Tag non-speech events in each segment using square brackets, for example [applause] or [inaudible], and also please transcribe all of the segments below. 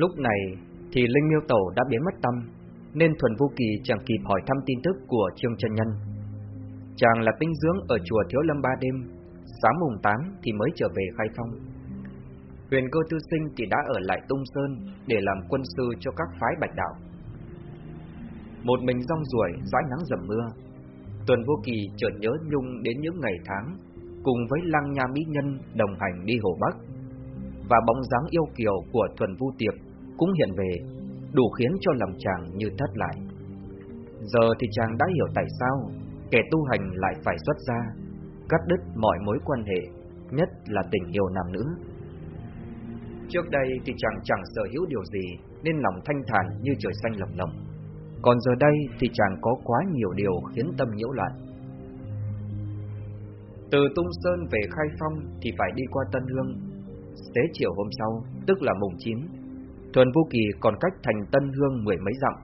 Lúc này thì Linh Miêu Tổ đã biến mất tâm, nên Thuần Vô Kỳ chẳng kịp hỏi thăm tin tức của Trương trần Nhân. Chàng là tinh dưỡng ở chùa Thiếu Lâm ba đêm, sáng mùng 8 thì mới trở về khai phong. Huyền cơ tư sinh thì đã ở lại Tung Sơn để làm quân sư cho các phái bạch đạo. Một mình rong ruổi dãi nắng dầm mưa, Tuần Vô Kỳ chợt nhớ nhung đến những ngày tháng cùng với Lăng Nha Mỹ Nhân đồng hành đi Hồ Bắc và bóng dáng yêu kiều của Thuần Vu Tiệp cũng hiện về, đủ khiến cho lòng chàng như thất lại. Giờ thì chàng đã hiểu tại sao kẻ tu hành lại phải xuất ra, cắt đứt mọi mối quan hệ, nhất là tình yêu nam nữ. Trước đây thì chàng chẳng sở hữu điều gì nên lòng thanh thản như trời xanh lồng lầm. Còn giờ đây thì chàng có quá nhiều điều khiến tâm nhiễu loạn. Từ Tung Sơn về Khai Phong thì phải đi qua Tân Hương. Xế chiều hôm sau, tức là mùng 9, Thuần Vũ Kỳ còn cách thành Tân Hương mười mấy dặm.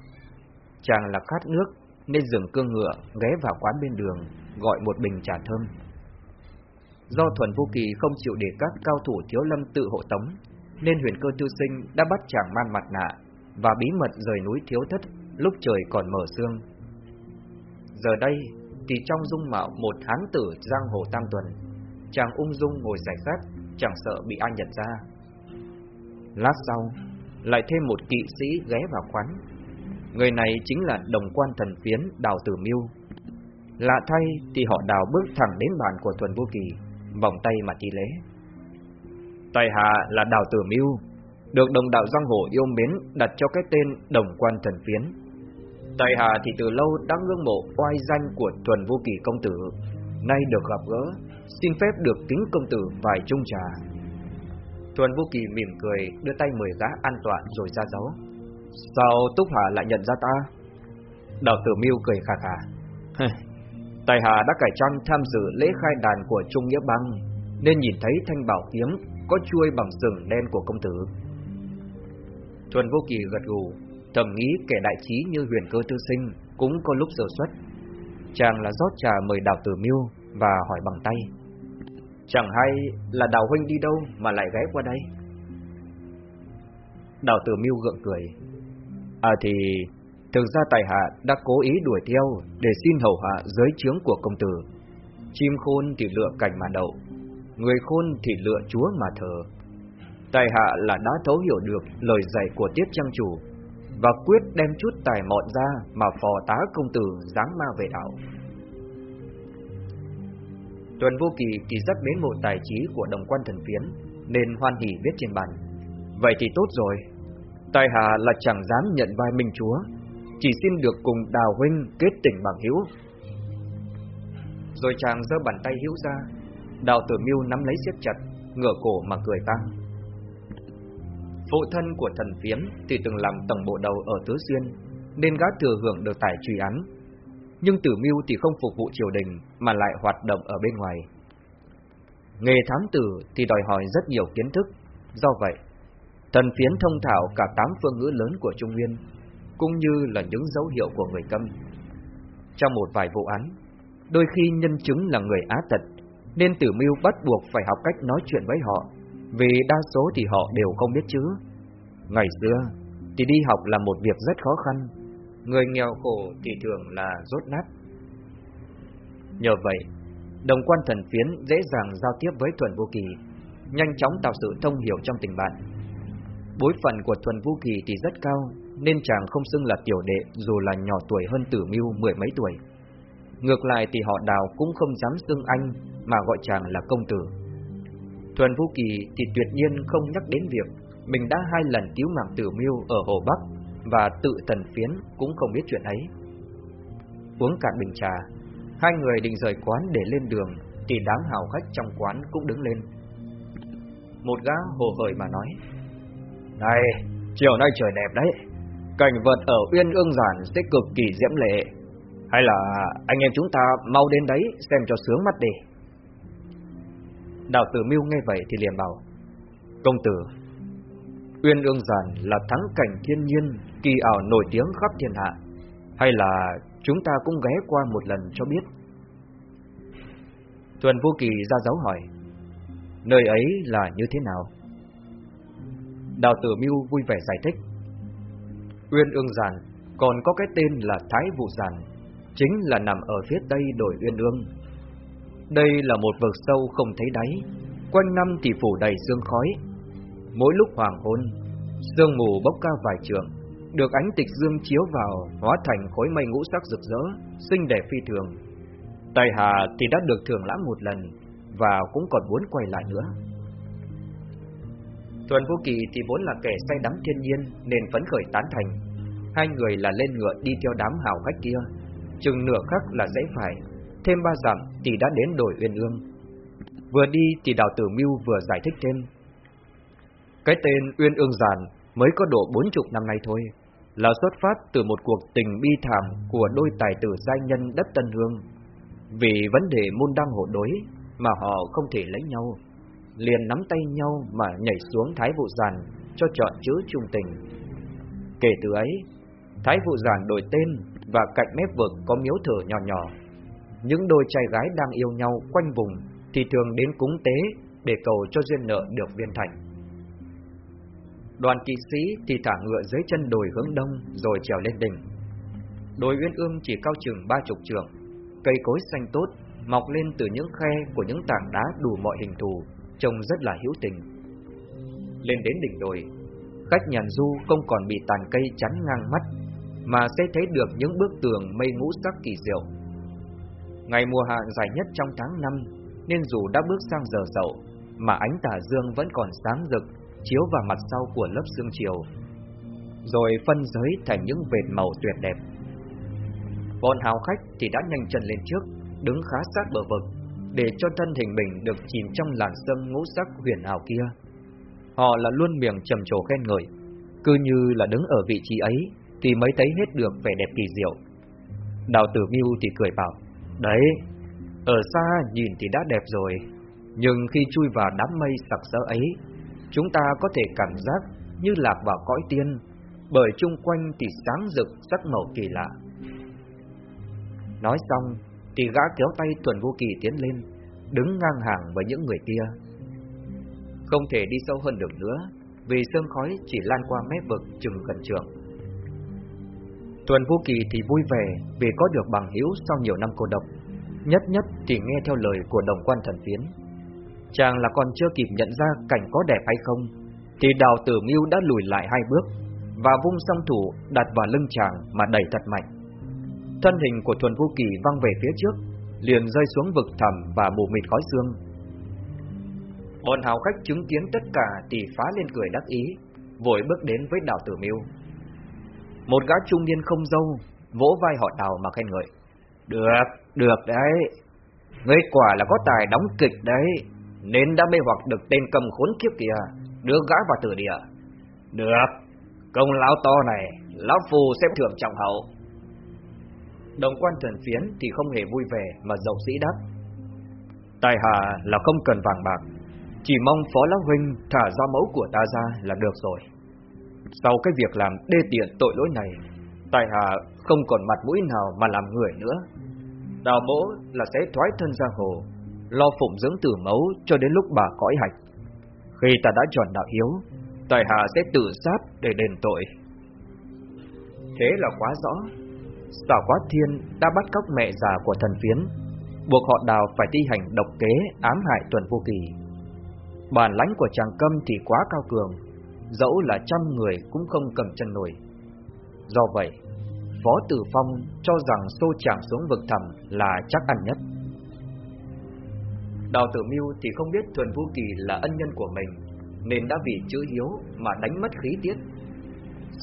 Chàng là khát nước nên dừng cương ngựa ghé vào quán bên đường gọi một bình trà thơm. Do Thuần Vũ Kỳ không chịu để các cao thủ thiếu lâm tự hộ tống, nên huyền cơ tư sinh đã bắt chàng man mặt nạ và bí mật rời núi thiếu thất lúc trời còn mở sương. Giờ đây thì trong dung mạo một hán tử giang hồ tam tuần, chàng ung dung ngồi giải sát, chẳng sợ bị ai nhận ra. Lát sau, lại thêm một kỵ sĩ ghé vào quán. Người này chính là đồng quan thần phiến Đào Tử Miêu. Lạ thay thì họ đào bước thẳng đến bàn của Thuần Vô Kỳ, vòng tay mà thi lễ. Tài hạ là Đào Tử Miêu, được đồng đạo giang hồ yêu mến đặt cho cái tên đồng quan thần phiến. Tài hạ thì từ lâu đã ngưỡng mộ oai danh của Thuần Vô Kỳ công tử, nay được gặp gỡ, xin phép được kính công tử vài chung trà. Thuần Vô Kỳ mỉm cười, đưa tay mời gã an toàn rồi ra dấu. Sao Túc Hà lại nhận ra ta? Đào Tử Miêu cười khà khà. Tài Hà đã cải trang tham dự lễ khai đàn của Trung Nghĩa Bang, nên nhìn thấy thanh bảo kiếm có chuôi bằng sừng đen của công tử. Thuần Vô Kỳ gật gù, thầm nghĩ kẻ đại trí như huyền cơ tư sinh cũng có lúc sơ xuất. Chàng là rót trà mời Đào Tử Miêu và hỏi bằng tay. Chẳng hay là Đào Huynh đi đâu mà lại ghé qua đây? Đào Tử miu gượng cười. À thì, Thực ra Tài Hạ đã cố ý đuổi theo Để xin hầu hạ giới chướng của công tử. Chim khôn thì lựa cảnh mà đậu, Người khôn thì lựa chúa mà thờ. Tài Hạ là đã thấu hiểu được lời dạy của Tiết Trang Chủ Và quyết đem chút tài mọn ra Mà phò tá công tử dáng ma về đạo. Tuần Vô Kỳ thì rất mến mộ tài trí của đồng quan thần phiến, nên hoan hỉ viết trên bàn. Vậy thì tốt rồi. Tài hạ là chẳng dám nhận vai minh chúa, chỉ xin được cùng Đào Huynh kết tình bằng hữu. Rồi chàng giơ bàn tay hữu ra, Đào Tử miu nắm lấy siết chặt, ngửa cổ mà cười tang. Phụ thân của thần phiến thì từng làm tổng bộ đầu ở Tứ Xuyên, nên gã thừa hưởng được tài truy án nhưng Tử Mưu thì không phục vụ triều đình mà lại hoạt động ở bên ngoài. Nghề thám tử thì đòi hỏi rất nhiều kiến thức, do vậy, thần phiến thông thạo cả tám phương ngữ lớn của Trung Nguyên, cũng như là những dấu hiệu của người câm. Trong một vài vụ án, đôi khi nhân chứng là người Á tật, nên Tử Mưu bắt buộc phải học cách nói chuyện với họ, vì đa số thì họ đều không biết chữ. Ngày xưa, thì đi học là một việc rất khó khăn, Người nghèo khổ thì thường là rốt nát. Nhờ vậy, Đồng quan thần phiến dễ dàng giao tiếp với Thuần Vô Kỳ, Nhanh chóng tạo sự thông hiểu trong tình bạn. Bối phận của Thuần Vô Kỳ thì rất cao, Nên chàng không xưng là tiểu đệ Dù là nhỏ tuổi hơn tử mưu mười mấy tuổi. Ngược lại thì họ đào cũng không dám xưng anh, Mà gọi chàng là công tử. Thuần vũ Kỳ thì tuyệt nhiên không nhắc đến việc Mình đã hai lần cứu mạng tử mưu ở Hồ Bắc và tự thần phiến cũng không biết chuyện ấy. Uống cạn bình trà, hai người định rời quán để lên đường, thì đám hào khách trong quán cũng đứng lên. Một gã hồ hởi mà nói, Này, chiều nay trời đẹp đấy, cảnh vật ở Uyên Ương Giản sẽ cực kỳ diễm lệ. Hay là anh em chúng ta mau đến đấy xem cho sướng mắt đi. Đào tử mưu nghe vậy thì liền bảo, Công tử, Uyên Ương Giản là thắng cảnh thiên nhiên kỳ ảo nổi tiếng khắp thiên hạ, hay là chúng ta cũng ghé qua một lần cho biết? Tuần Vô Kỳ ra dấu hỏi, nơi ấy là như thế nào? Đào Tử Mưu vui vẻ giải thích. Uyên Ương Giản còn có cái tên là Thái Vũ Giản, chính là nằm ở phía tây đồi Uyên Ương. Đây là một vực sâu không thấy đáy, quanh năm thì phủ đầy sương khói. Mỗi lúc hoàng hôn, sương mù bốc cao vài trường, được ánh tịch dương chiếu vào hóa thành khối mây ngũ sắc rực rỡ, xinh đẹp phi thường. Tài Hà thì đã được thưởng lãm một lần và cũng còn muốn quay lại nữa. Tuần Vô Kỳ thì vốn là kẻ say đắm thiên nhiên nên phấn khởi tán thành. Hai người là lên ngựa đi theo đám hào khách kia, chừng nửa khắc là dễ phải, thêm ba dặm thì đã đến đồi Uyên Ương. Vừa đi thì Đào Tử Mưu vừa giải thích thêm. Cái tên Uyên Ương Giàn mới có độ bốn chục năm nay thôi, là xuất phát từ một cuộc tình bi thảm của đôi tài tử giai nhân đất Tân Hương. Vì vấn đề môn đăng hộ đối mà họ không thể lấy nhau, liền nắm tay nhau mà nhảy xuống Thái Vụ Giàn cho chọn chữ trung tình. Kể từ ấy, Thái Vụ Giàn đổi tên và cạnh mép vực có miếu thờ nhỏ nhỏ. Những đôi trai gái đang yêu nhau quanh vùng thì thường đến cúng tế để cầu cho duyên nợ được viên thành. Đoàn kỵ sĩ thì thả ngựa dưới chân đồi hướng đông rồi trèo lên đỉnh. Đồi Uyên Ương chỉ cao chừng ba chục trượng, cây cối xanh tốt mọc lên từ những khe của những tảng đá đủ mọi hình thù, trông rất là hữu tình. Lên đến đỉnh đồi, khách nhàn du không còn bị tàn cây chắn ngang mắt, mà sẽ thấy được những bức tường mây ngũ sắc kỳ diệu. Ngày mùa hạ dài nhất trong tháng năm, nên dù đã bước sang giờ dậu, mà ánh tà dương vẫn còn sáng rực, chiếu vào mặt sau của lớp sương chiều, rồi phân giới thành những vệt màu tuyệt đẹp. Bọn hào khách thì đã nhanh chân lên trước, đứng khá sát bờ vực, để cho thân hình mình được chìm trong làn sương ngũ sắc huyền ảo kia. Họ là luôn miệng trầm trồ khen ngợi, cứ như là đứng ở vị trí ấy thì mới thấy hết được vẻ đẹp kỳ diệu. Đào Tử Mưu thì cười bảo, đấy, ở xa nhìn thì đã đẹp rồi, nhưng khi chui vào đám mây sặc sỡ ấy, chúng ta có thể cảm giác như lạc vào cõi tiên, bởi chung quanh thì sáng rực sắc màu kỳ lạ. Nói xong, thì gã kéo tay Tuần Vô Kỳ tiến lên, đứng ngang hàng với những người kia. Không thể đi sâu hơn được nữa, vì sương khói chỉ lan qua mép vực chừng gần trường. Tuần Vô Kỳ thì vui vẻ vì có được bằng hữu sau nhiều năm cô độc, nhất nhất thì nghe theo lời của đồng quan thần phiến. Chàng là còn chưa kịp nhận ra cảnh có đẹp hay không, thì đào tử mưu đã lùi lại hai bước, và vung song thủ đặt vào lưng chàng mà đẩy thật mạnh. Thân hình của Thuần Vô Kỳ văng về phía trước, liền rơi xuống vực thẳm và mù mịt khói xương. Bọn hào khách chứng kiến tất cả thì phá lên cười đắc ý, vội bước đến với đào tử miêu. Một gã trung niên không dâu, vỗ vai họ đào mà khen ngợi. Được, được đấy. Ngươi quả là có tài đóng kịch đấy, nên đã mê hoặc được tên cầm khốn kiếp kia đưa gã vào tử địa. Được, công lão to này, lão phù xếp thưởng trọng hậu. Đồng quan thần phiến thì không hề vui vẻ mà dậu sĩ đáp. Tài hạ là không cần vàng bạc, chỉ mong phó lão huynh thả ra mẫu của ta ra là được rồi. Sau cái việc làm đê tiện tội lỗi này, tài hạ không còn mặt mũi nào mà làm người nữa. Đào mỗ là sẽ thoái thân ra hồ, lo phụng dưỡng tử mẫu cho đến lúc bà cõi hạch. Khi ta đã tròn đạo hiếu, tài hạ sẽ tự sát để đền tội. Thế là quá rõ, Xảo quá thiên đã bắt cóc mẹ già của thần phiến, buộc họ đào phải thi hành độc kế ám hại tuần vô kỳ. Bản lãnh của chàng câm thì quá cao cường, dẫu là trăm người cũng không cầm chân nổi. Do vậy, Phó Tử Phong cho rằng xô chàng xuống vực thẳm là chắc ăn nhất. Đào Tử Mưu thì không biết Thuần Vũ Kỳ là ân nhân của mình, nên đã vì chữ hiếu mà đánh mất khí tiết.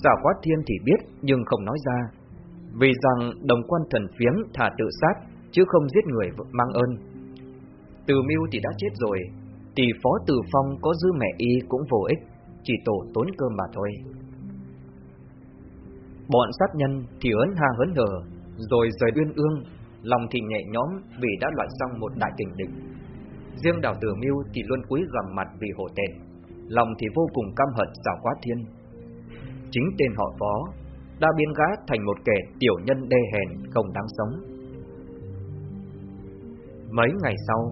Giả Quát Thiên thì biết nhưng không nói ra, vì rằng đồng quan thần phiếm thả tự sát, chứ không giết người mang ơn. Từ mưu thì đã chết rồi, tỷ phó Từ Phong có dư mẹ y cũng vô ích, chỉ tổ tốn cơm mà thôi. Bọn sát nhân thì ớn ha hớn hở, rồi rời uyên ương, lòng thì nhẹ nhõm vì đã loại xong một đại tình địch. Riêng đào tử mưu thì luôn cúi gằm mặt vì hổ tệ, lòng thì vô cùng căm hận xảo quá thiên. Chính tên họ phó đã biến gã thành một kẻ tiểu nhân đê hèn không đáng sống. Mấy ngày sau,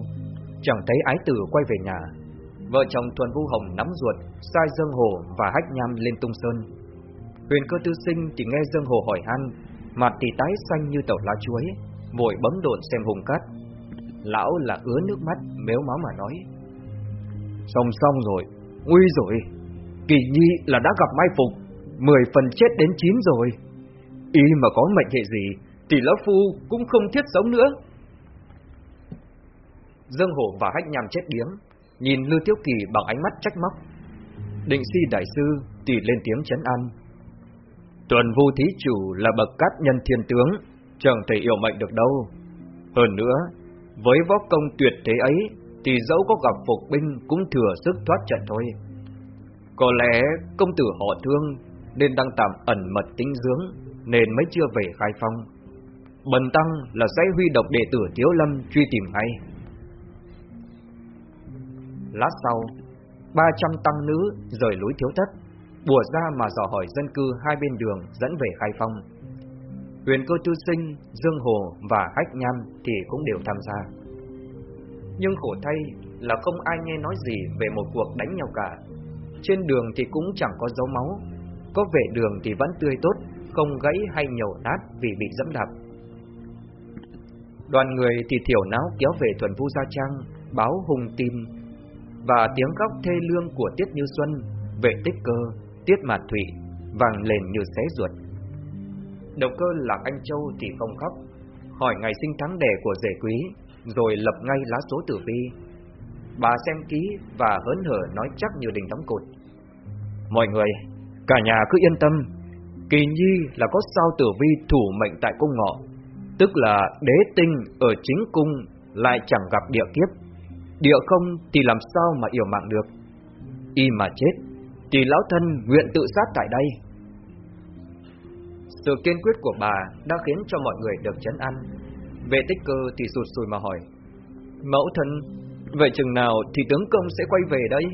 chẳng thấy ái tử quay về nhà. Vợ chồng Thuần Vu Hồng nắm ruột, sai Dương Hồ và Hách Nham lên tung sơn. Huyền cơ tư sinh thì nghe Dương Hồ hỏi han, mặt thì tái xanh như tàu lá chuối, vội bấm đồn xem hùng cát. Lão là ứa nước mắt, méo máu mà nói. Xong xong rồi, nguy rồi, kỳ nhi là đã gặp mai phục, mười phần chết đến chín rồi. Y mà có mệnh hệ gì, thì lão phu cũng không thiết sống nữa. Dương Hổ và Hách Nham chết điếng, nhìn Lưu Tiếu Kỳ bằng ánh mắt trách móc. Định si đại sư thì lên tiếng chấn an. Tuần vu thí chủ là bậc cát nhân thiên tướng, chẳng thể yêu mệnh được đâu. Hơn nữa, với võ công tuyệt thế ấy, thì dẫu có gặp phục binh cũng thừa sức thoát trận thôi. Có lẽ công tử họ thương nên đang tạm ẩn mật tính dưỡng nên mới chưa về khai phong. Bần tăng là sẽ huy động đệ tử Tiếu Lâm truy tìm ngay. Lát sau, 300 tăng nữ rời núi Thiếu Thất, bùa ra mà dò hỏi dân cư hai bên đường dẫn về khai phong. Huyền cơ tư sinh, Dương Hồ và Hách Nham thì cũng đều tham gia. Nhưng khổ thay là không ai nghe nói gì về một cuộc đánh nhau cả. Trên đường thì cũng chẳng có dấu máu, có vẻ đường thì vẫn tươi tốt, không gãy hay nhổ nát vì bị dẫm đạp. Đoàn người thì thiểu não kéo về thuần vu gia trang, báo hùng tim và tiếng khóc thê lương của Tiết Như Xuân, vệ tích cơ, Tiết Mạt Thủy vang lên như xé ruột. Động cơ lạc anh Châu thì không khóc, hỏi ngày sinh tháng đẻ của rể quý, rồi lập ngay lá số tử vi. Bà xem ký và hớn hở nói chắc như đình đóng cột. Mọi người, cả nhà cứ yên tâm, kỳ nhi là có sao tử vi thủ mệnh tại cung ngọ, tức là đế tinh ở chính cung lại chẳng gặp địa kiếp. Địa không thì làm sao mà yểu mạng được. Y mà chết, thì lão thân nguyện tự sát tại đây. Sự kiên quyết của bà đã khiến cho mọi người được chấn an. Về tích cơ thì sụt sùi mà hỏi. Mẫu thân, vậy chừng nào thì tướng công sẽ quay về đây?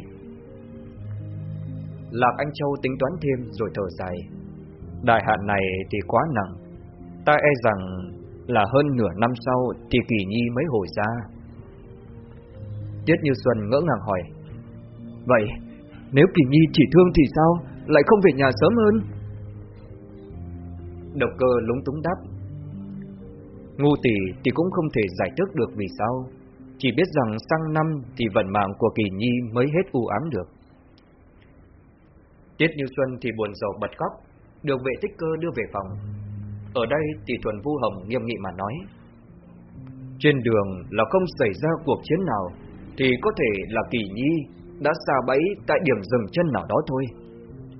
Lạc Anh Châu tính toán thêm rồi thở dài. Đại hạn này thì quá nặng. Ta e rằng là hơn nửa năm sau thì Kỳ Nhi mới hồi ra. Tiết Như Xuân ngỡ ngàng hỏi. Vậy, nếu Kỳ Nhi chỉ thương thì sao, lại không về nhà sớm hơn? Độc cơ lúng túng đáp. Ngu tỷ thì cũng không thể giải thích được vì sao, chỉ biết rằng sang năm thì vận mạng của Kỳ Nhi mới hết u ám được. Tiết Như Xuân thì buồn rầu bật khóc, được vệ tích cơ đưa về phòng. Ở đây thì Thuần Vu Hồng nghiêm nghị mà nói. Trên đường là không xảy ra cuộc chiến nào, thì có thể là Kỳ Nhi đã xa bẫy tại điểm dừng chân nào đó thôi.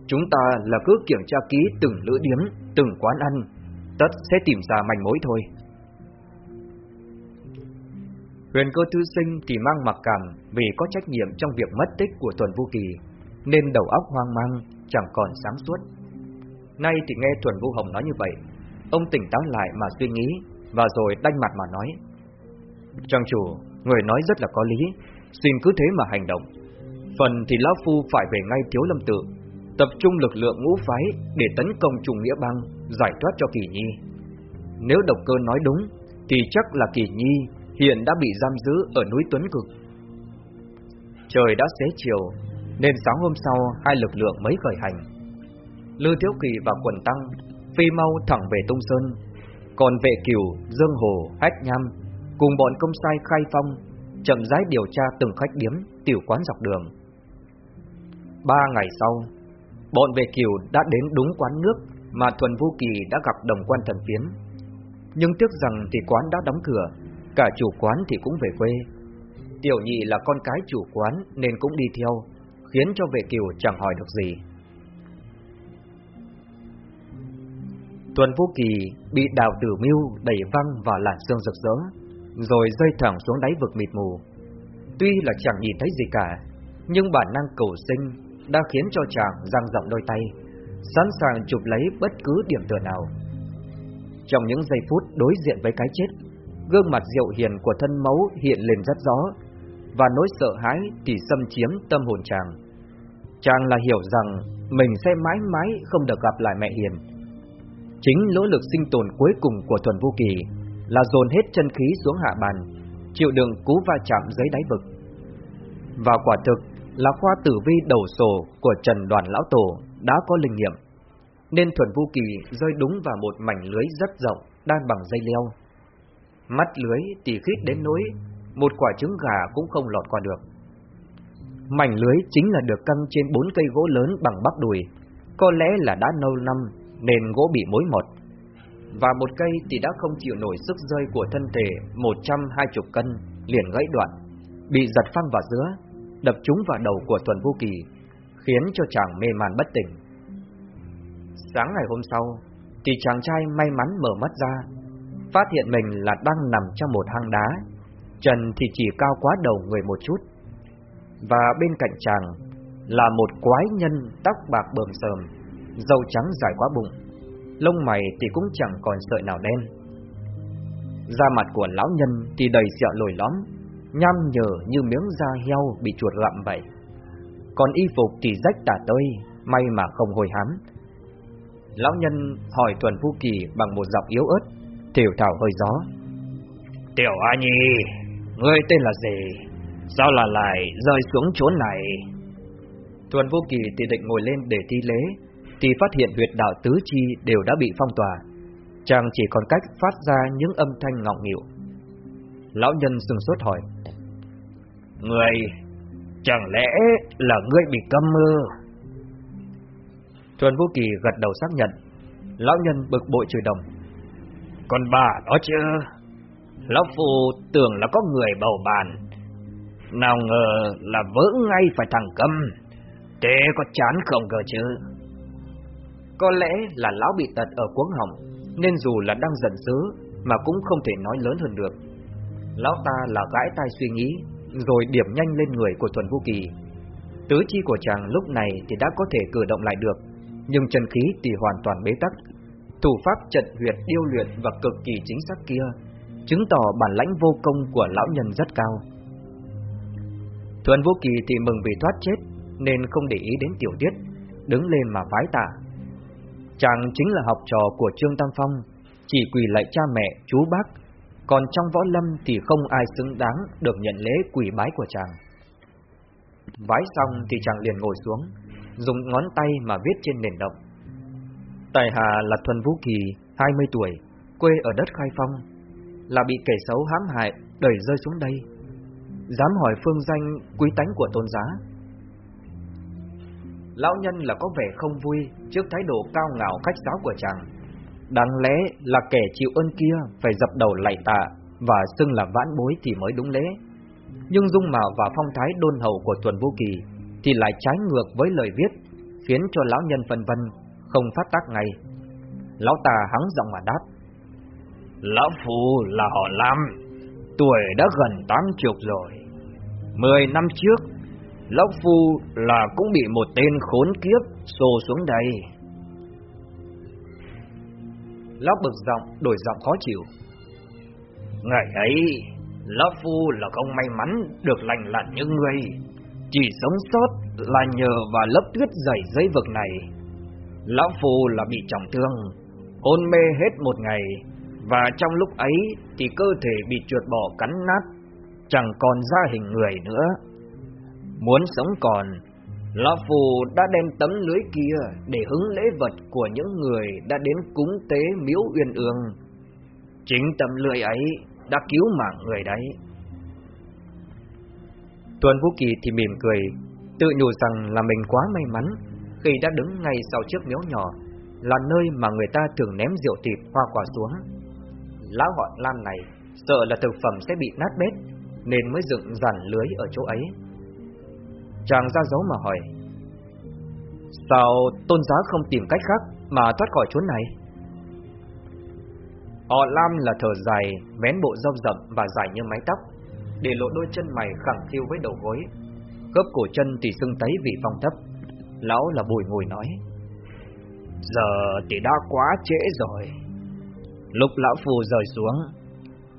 Chúng ta là cứ kiểm tra kỹ từng lữ điếm, từng quán ăn, tất sẽ tìm ra manh mối thôi. Huyền cơ thư sinh thì mang mặc cảm vì có trách nhiệm trong việc mất tích của Tuần Vu Kỳ, nên đầu óc hoang mang, chẳng còn sáng suốt. Nay thì nghe Tuần Vu Hồng nói như vậy, ông tỉnh táo lại mà suy nghĩ, và rồi đanh mặt mà nói. Trang chủ, người nói rất là có lý, xin cứ thế mà hành động. Phần thì Lão Phu phải về ngay Thiếu Lâm Tự, tập trung lực lượng ngũ phái để tấn công trùng nghĩa bang, giải thoát cho Kỳ Nhi. Nếu độc cơ nói đúng, thì chắc là Kỳ Nhi hiện đã bị giam giữ ở núi Tuấn Cực. Trời đã xế chiều, nên sáng hôm sau hai lực lượng mới khởi hành. Lư Thiếu Kỳ và Quần Tăng phi mau thẳng về Tung Sơn, còn vệ kiều, Dương Hồ, Hách Nham cùng bọn công sai khai phong chậm rãi điều tra từng khách điếm, tiểu quán dọc đường. Ba ngày sau, bọn về kiều đã đến đúng quán nước mà Thuần vũ Kỳ đã gặp đồng quan thần kiếm Nhưng tiếc rằng thì quán đã đóng cửa, cả chủ quán thì cũng về quê. Tiểu nhị là con cái chủ quán nên cũng đi theo, khiến cho vệ kiều chẳng hỏi được gì. Tuần vũ Kỳ bị đào tử mưu đẩy văng vào làn sương rực rỡ, rồi rơi thẳng xuống đáy vực mịt mù. Tuy là chẳng nhìn thấy gì cả, nhưng bản năng cầu sinh đã khiến cho chàng dang rộng đôi tay, sẵn sàng chụp lấy bất cứ điểm tựa nào. Trong những giây phút đối diện với cái chết, gương mặt diệu hiền của thân mẫu hiện lên rất rõ, và nỗi sợ hãi thì xâm chiếm tâm hồn chàng. Chàng là hiểu rằng mình sẽ mãi mãi không được gặp lại mẹ hiền Chính nỗ lực sinh tồn cuối cùng của Thuần Vô Kỳ là dồn hết chân khí xuống hạ bàn, chịu đựng cú va chạm dưới đáy vực. Và quả thực, là khoa tử vi đầu sổ của Trần Đoàn Lão Tổ đã có linh nghiệm, nên Thuần Vu Kỳ rơi đúng vào một mảnh lưới rất rộng, đan bằng dây leo. Mắt lưới tỉ khít đến nỗi một quả trứng gà cũng không lọt qua được. Mảnh lưới chính là được căng trên bốn cây gỗ lớn bằng bắp đùi, có lẽ là đã lâu năm nên gỗ bị mối mọt. Và một cây thì đã không chịu nổi sức rơi của thân thể 120 cân, liền gãy đoạn, bị giật phăng vào giữa, đập trúng vào đầu của Tuần Vô Kỳ, khiến cho chàng mê man bất tỉnh. Sáng ngày hôm sau, thì chàng trai may mắn mở mắt ra, phát hiện mình là đang nằm trong một hang đá, trần thì chỉ cao quá đầu người một chút. Và bên cạnh chàng là một quái nhân tóc bạc bờm sờm, dầu trắng dài quá bụng, lông mày thì cũng chẳng còn sợi nào đen. Da mặt của lão nhân thì đầy sẹo lồi lõm, nham nhở như miếng da heo bị chuột gặm vậy. Còn y phục thì rách tả tơi, may mà không hồi hám. Lão nhân hỏi Tuần Phu Kỳ bằng một giọng yếu ớt, tiểu thảo hơi gió. Tiểu A Nhi, ngươi tên là gì? Sao là lại rơi xuống chốn này? Tuần Vô Kỳ thì định ngồi lên để thi lễ, thì phát hiện huyệt đạo tứ chi đều đã bị phong tỏa. Chàng chỉ còn cách phát ra những âm thanh ngọng nghịu. Lão nhân sừng sốt hỏi. Người, chẳng lẽ là ngươi bị câm mơ? Tuần vũ Kỳ gật đầu xác nhận. Lão nhân bực bội chửi đồng. Còn bà đó chứ? Lão Phu tưởng là có người bầu bàn. Nào ngờ là vỡ ngay phải thằng câm. Thế có chán không cơ chứ? Có lẽ là lão bị tật ở cuống họng, nên dù là đang giận dữ mà cũng không thể nói lớn hơn được. Lão ta là gãi tai suy nghĩ, rồi điểm nhanh lên người của Thuần Vũ Kỳ. Tứ chi của chàng lúc này thì đã có thể cử động lại được, nhưng chân khí thì hoàn toàn bế tắc. Thủ pháp trận huyệt điêu luyện và cực kỳ chính xác kia, chứng tỏ bản lãnh vô công của lão nhân rất cao. Thuần Vũ Kỳ thì mừng vì thoát chết, nên không để ý đến tiểu tiết, đứng lên mà vái tạ. Chàng chính là học trò của Trương Tam Phong, chỉ quỳ lại cha mẹ, chú bác, còn trong võ lâm thì không ai xứng đáng được nhận lễ quỳ bái của chàng. Vái xong thì chàng liền ngồi xuống, dùng ngón tay mà viết trên nền động. Tài Hà là Thuần Vũ Kỳ, 20 tuổi, quê ở đất Khai Phong, là bị kẻ xấu hãm hại, đẩy rơi xuống đây. Dám hỏi phương danh quý tánh của tôn giá. Lão nhân là có vẻ không vui trước thái độ cao ngạo khách giáo của chàng. Đáng lẽ là kẻ chịu ơn kia phải dập đầu lạy tạ và xưng là vãn bối thì mới đúng lễ. Nhưng dung mạo và phong thái đôn hậu của Tuần Vô Kỳ thì lại trái ngược với lời viết, khiến cho lão nhân phân vân, không phát tác ngay. Lão ta hắng giọng mà đáp. Lão Phu là họ Lam, tuổi đã gần tám chục rồi. Mười năm trước, Lão Phu là cũng bị một tên khốn kiếp xô xuống đây. Lão bực giọng, đổi giọng khó chịu. Ngày ấy, Lão Phu là không may mắn được lành lặn như ngươi, chỉ sống sót là nhờ vào lớp tuyết dày dây vực này. Lão Phu là bị trọng thương, hôn mê hết một ngày, và trong lúc ấy thì cơ thể bị chuột bỏ cắn nát, chẳng còn ra hình người nữa. Muốn sống còn, Lão Phù đã đem tấm lưới kia để hứng lễ vật của những người đã đến cúng tế miếu uyên ương. Chính tấm lưới ấy đã cứu mạng người đấy. Tuần Vũ Kỳ thì mỉm cười, tự nhủ rằng là mình quá may mắn khi đã đứng ngay sau chiếc miếu nhỏ, là nơi mà người ta thường ném rượu thịt hoa quả xuống. Lão họ Lam này sợ là thực phẩm sẽ bị nát bét, nên mới dựng dàn lưới ở chỗ ấy. Chàng ra dấu mà hỏi, Sao tôn giá không tìm cách khác Mà thoát khỏi chốn này? Họ Lam là thở dài, Vén bộ râu rậm và dài như mái tóc, Để lộ đôi chân mày khẳng thiêu với đầu gối. Gấp cổ chân thì sưng tấy vì phong thấp. Lão là bùi ngồi nói, Giờ thì đã quá trễ rồi. Lúc lão phù rời xuống,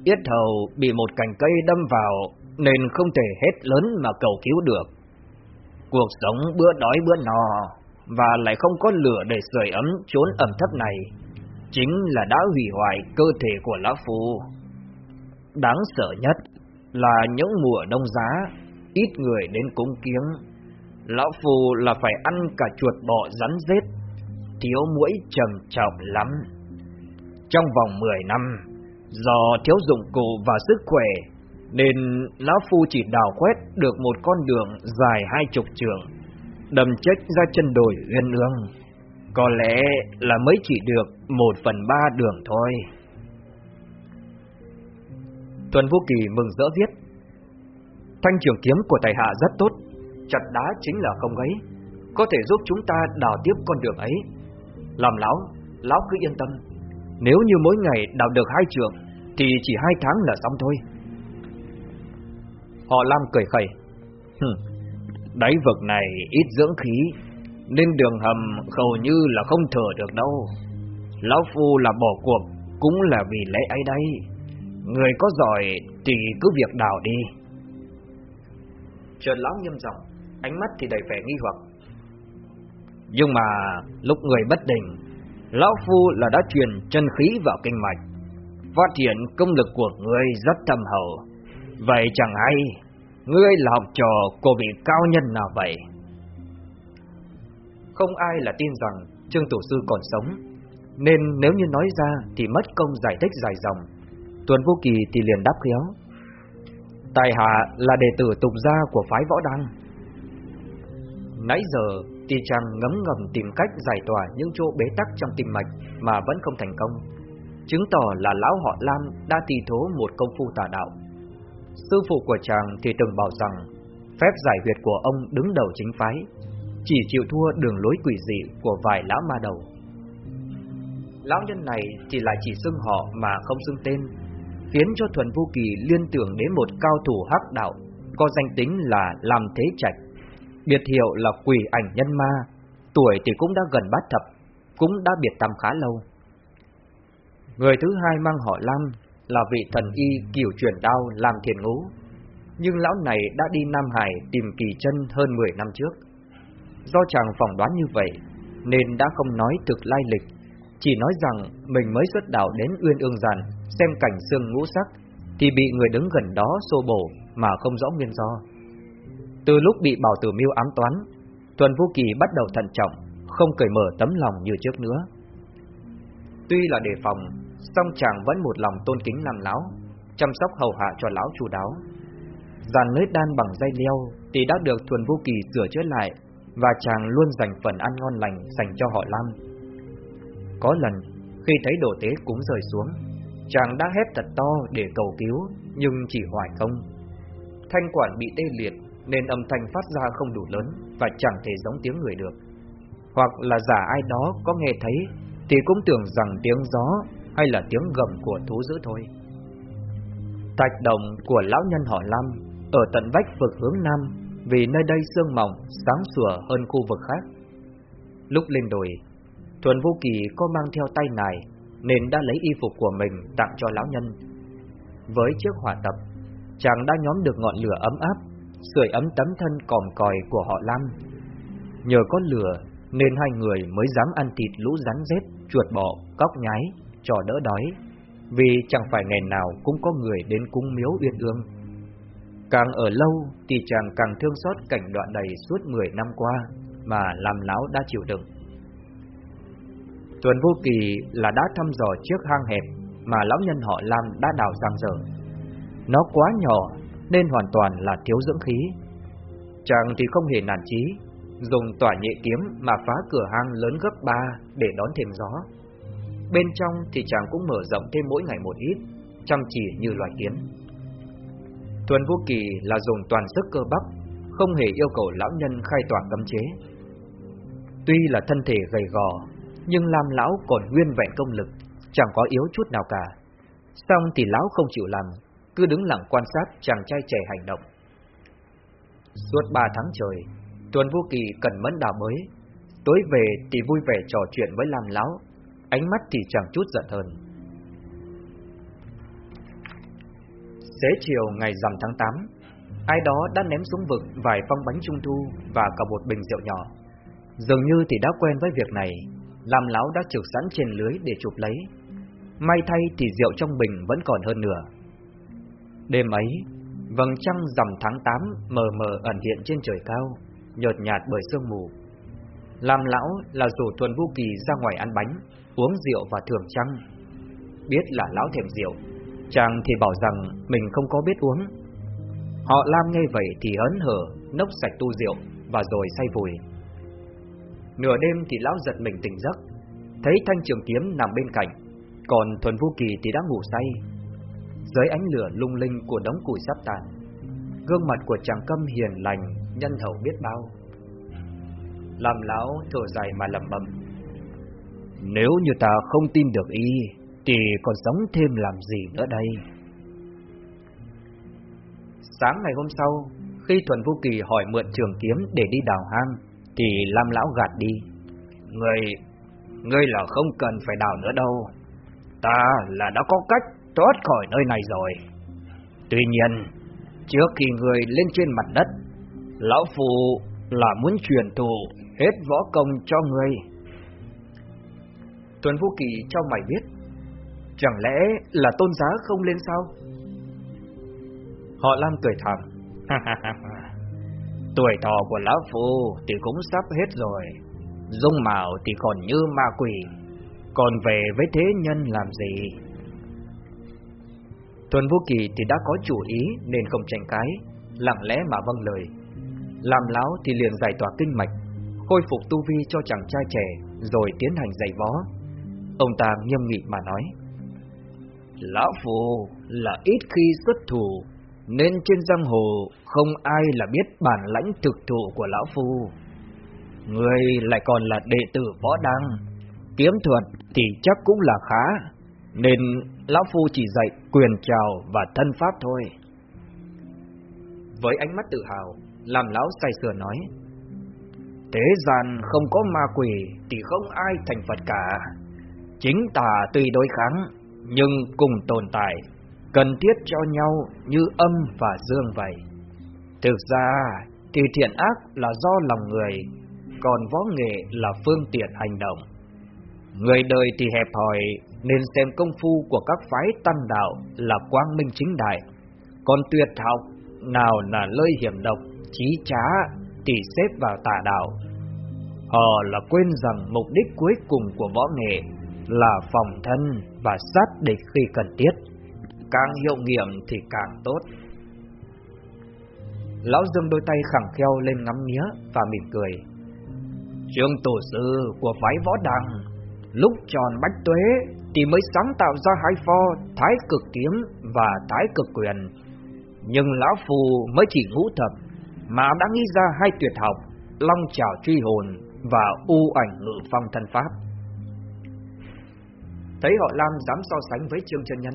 Yết hầu bị một cành cây đâm vào, Nên không thể hết lớn mà cầu cứu được. Cuộc sống bữa đói bữa no Và lại không có lửa để sưởi ấm chốn ẩm thấp này Chính là đã hủy hoại cơ thể của Lão Phu Đáng sợ nhất là những mùa đông giá Ít người đến cúng kiếng Lão Phu là phải ăn cả chuột bọ rắn rết, thiếu muỗi trầm trọng lắm. Trong vòng 10 năm, do thiếu dụng cụ và sức khỏe, nên Lão Phu chỉ đào quét được một con đường dài hai chục trường, đầm chết ra chân đồi uyên ương. Có lẽ là mới chỉ được một phần ba đường thôi. Tuần vũ Kỳ mừng rỡ viết Thanh trường kiếm của tài hạ rất tốt Chặt đá chính là không ấy Có thể giúp chúng ta đào tiếp con đường ấy Làm lão Lão cứ yên tâm Nếu như mỗi ngày đào được hai trường Thì chỉ hai tháng là xong thôi Họ Lam cười khẩy. Đáy vực này ít dưỡng khí Nên đường hầm hầu như là không thở được đâu. Lão Phu là bỏ cuộc Cũng là vì lẽ ấy đây Người có giỏi thì cứ việc đào đi. Trần lão nghiêm giọng Ánh mắt thì đầy vẻ nghi hoặc. Nhưng mà lúc người bất định Lão Phu là đã truyền chân khí vào kinh mạch Phát hiện công lực của người rất thâm hậu Vậy chẳng hay, Ngươi là học trò của vị cao nhân nào vậy? Không ai là tin rằng Trương Tổ Sư còn sống, Nên nếu như nói ra Thì mất công giải thích dài dòng. Tuần Vô Kỳ thì liền đáp khéo. Tài hạ là đệ tử tục gia của phái võ đăng. Nãy giờ thì chàng ngấm ngầm tìm cách giải tỏa những chỗ bế tắc trong tim mạch mà vẫn không thành công. Chứng tỏ là lão họ Lam đã thi thố một công phu tà đạo. Sư phụ của chàng thì từng bảo rằng, Phép giải huyệt của ông đứng đầu chính phái, Chỉ chịu thua đường lối quỷ dị của vài lão ma đầu. Lão nhân này thì lại chỉ xưng họ mà không xưng tên, Khiến cho Thuần Vô Kỳ liên tưởng đến một cao thủ hắc đạo, Có danh tính là Làm Thế Trạch, Biệt hiệu là quỷ ảnh nhân ma, Tuổi thì cũng đã gần bát thập, Cũng đã biệt tâm khá lâu. Người thứ hai mang họ Lam là vị thần y kiểu chuyển đao làm thiền ngũ. Nhưng lão này đã đi Nam Hải tìm kỳ chân hơn 10 năm trước. Do chàng phỏng đoán như vậy, nên đã không nói thực lai lịch, chỉ nói rằng mình mới xuất đảo đến Uyên Ương Giàn xem cảnh xương ngũ sắc, thì bị người đứng gần đó xô bổ mà không rõ nguyên do. Từ lúc bị Bảo Tử Miêu ám toán, Tuần Vũ Kỳ bắt đầu thận trọng, không cởi mở tấm lòng như trước nữa. Tuy là đề phòng, song chàng vẫn một lòng tôn kính làm lão, chăm sóc hầu hạ cho lão chu đáo. Dàn lưới đan bằng dây leo thì đã được Thuần Vô Kỳ sửa chữa lại, và chàng luôn dành phần ăn ngon lành dành cho họ Lam. Có lần, khi thấy đồ tế cúng rời xuống, chàng đã hét thật to để cầu cứu, nhưng chỉ hoài không. Thanh quản bị tê liệt, nên âm thanh phát ra không đủ lớn và chẳng thể giống tiếng người được. Hoặc là giả ai đó có nghe thấy thì cũng tưởng rằng tiếng gió hay là tiếng gầm của thú dữ thôi. Thạch đồng của lão nhân họ Lam ở tận vách vực hướng nam vì nơi đây sương mỏng, sáng sủa hơn khu vực khác. Lúc lên đồi, Thuần Vô Kỳ có mang theo tay nài nên đã lấy y phục của mình tặng cho lão nhân. Với chiếc hỏa tập, chàng đã nhóm được ngọn lửa ấm áp, sưởi ấm tấm thân còm còi của họ Lam. Nhờ có lửa nên hai người mới dám ăn thịt lũ rắn rết, chuột bọ, cóc nhái cho đỡ đói, vì chẳng phải ngày nào cũng có người đến cúng miếu uyên ương. Càng ở lâu thì chàng càng thương xót cảnh đoạn đầy suốt 10 năm qua mà làm lão đã chịu đựng. Tuần Vô Kỳ là đã thăm dò chiếc hang hẹp mà lão nhân họ Lam đã đào sang giờ. Nó quá nhỏ nên hoàn toàn là thiếu dưỡng khí. Chàng thì không hề nản chí, dùng tỏa nhệ kiếm mà phá cửa hang lớn gấp ba để đón thêm gió. Bên trong thì chàng cũng mở rộng thêm mỗi ngày một ít, chăm chỉ như loài kiến. Tuần Vô Kỳ là dùng toàn sức cơ bắp, không hề yêu cầu lão nhân khai tỏa cấm chế. Tuy là thân thể gầy gò, nhưng làm lão còn nguyên vẹn công lực, chẳng có yếu chút nào cả. Xong thì lão không chịu làm, cứ đứng lặng quan sát chàng trai trẻ hành động. Suốt ba tháng trời, Tuần Vô Kỳ cần mẫn đào mới, tối về thì vui vẻ trò chuyện với Lam lão, ánh mắt thì chẳng chút giận hơn. Xế chiều ngày rằm tháng 8, ai đó đã ném xuống vực vài phong bánh trung thu và cả một bình rượu nhỏ. Dường như thì đã quen với việc này, làm lão đã trực sẵn trên lưới để chụp lấy. May thay thì rượu trong bình vẫn còn hơn nửa. Đêm ấy, vầng trăng rằm tháng 8 mờ mờ ẩn hiện trên trời cao, nhợt nhạt bởi sương mù. Làm lão là rủ Thuần Vũ Kỳ ra ngoài ăn bánh, uống rượu và thưởng trăng. Biết là lão thèm rượu, chàng thì bảo rằng mình không có biết uống. Họ Lam nghe vậy thì hớn hở, nốc sạch tu rượu và rồi say vùi. Nửa đêm thì lão giật mình tỉnh giấc, thấy thanh trường kiếm nằm bên cạnh, còn Thuần Vũ Kỳ thì đã ngủ say. Dưới ánh lửa lung linh của đống củi sắp tàn, gương mặt của chàng câm hiền lành, nhân hậu biết bao. Làm lão thở dài mà lẩm bẩm. Nếu như ta không tin được y, thì còn sống thêm làm gì nữa đây? Sáng ngày hôm sau, khi Thuần Vũ Kỳ hỏi mượn trường kiếm để đi đào hang, thì Lam Lão gạt đi. Người, ngươi là không cần phải đào nữa đâu. Ta là đã có cách thoát khỏi nơi này rồi. Tuy nhiên, trước khi người lên trên mặt đất, Lão Phù là muốn truyền thụ hết võ công cho người. Tuấn Vũ Kỳ cho mày biết, chẳng lẽ là tôn giá không lên sao? Họ Lam cười thầm. [laughs] Tuổi thọ của Lão Phu thì cũng sắp hết rồi. Dung mạo thì còn như ma quỷ, còn về với thế nhân làm gì? Tuần Vũ Kỳ thì đã có chủ ý nên không tranh cái, lặng lẽ mà vâng lời. Làm lão thì liền giải tỏa kinh mạch, khôi phục tu vi cho chàng trai trẻ, rồi tiến hành dạy võ. Ông ta nghiêm nghị mà nói: Lão Phu là ít khi xuất thủ, nên trên giang hồ không ai là biết bản lãnh thực thụ của Lão Phu. Người lại còn là đệ tử võ đăng, kiếm thuật thì chắc cũng là khá, nên Lão Phu chỉ dạy quyền trào và thân pháp thôi. Với ánh mắt tự hào, làm lão say sưa nói, Thế gian không có ma quỷ thì không ai thành Phật cả. Chính tà tuy đối kháng, nhưng cùng tồn tại, cần thiết cho nhau như âm và dương vậy. Thực ra thì thiện ác là do lòng người, còn võ nghệ là phương tiện hành động. Người đời thì hẹp hòi nên xem công phu của các phái tăng đạo là quang minh chính đại, còn tuyệt học nào là lơi hiểm độc, trí trá thì xếp vào tà đạo. Họ là quên rằng mục đích cuối cùng của võ nghệ là phòng thân và sát địch khi cần thiết. Càng hiệu nghiệm thì càng tốt. Lão Dương đôi tay khẳng kheo lên ngắm nghía và mỉm cười. Trương tổ sư của phái võ đằng lúc tròn bách tuế thì mới sáng tạo ra hai pho thái cực kiếm và thái cực quyền. Nhưng lão phù mới chỉ ngũ thập mà đã nghĩ ra hai tuyệt học, long trảo truy hồn và u ảnh ngự phong thân pháp. Thấy họ Lam dám so sánh với Trương chân nhân,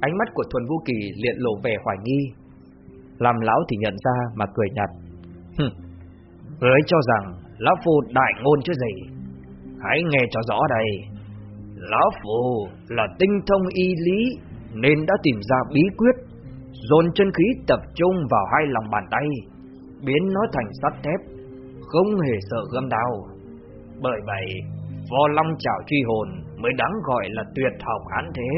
ánh mắt của Thuần Vũ Kỳ liền lộ vẻ hoài nghi. Làm lão thì nhận ra mà cười nhạt. Người cho rằng lão phu đại ngôn chứ gì? Hãy nghe cho rõ đây. Lão phu là tinh thông y lý nên đã tìm ra bí quyết, dồn chân khí tập trung vào hai lòng bàn tay, biến nó thành sắt thép, không hề sợ gươm đao. Bởi vậy, võ long chảo truy hồn mới đáng gọi là tuyệt học án thế.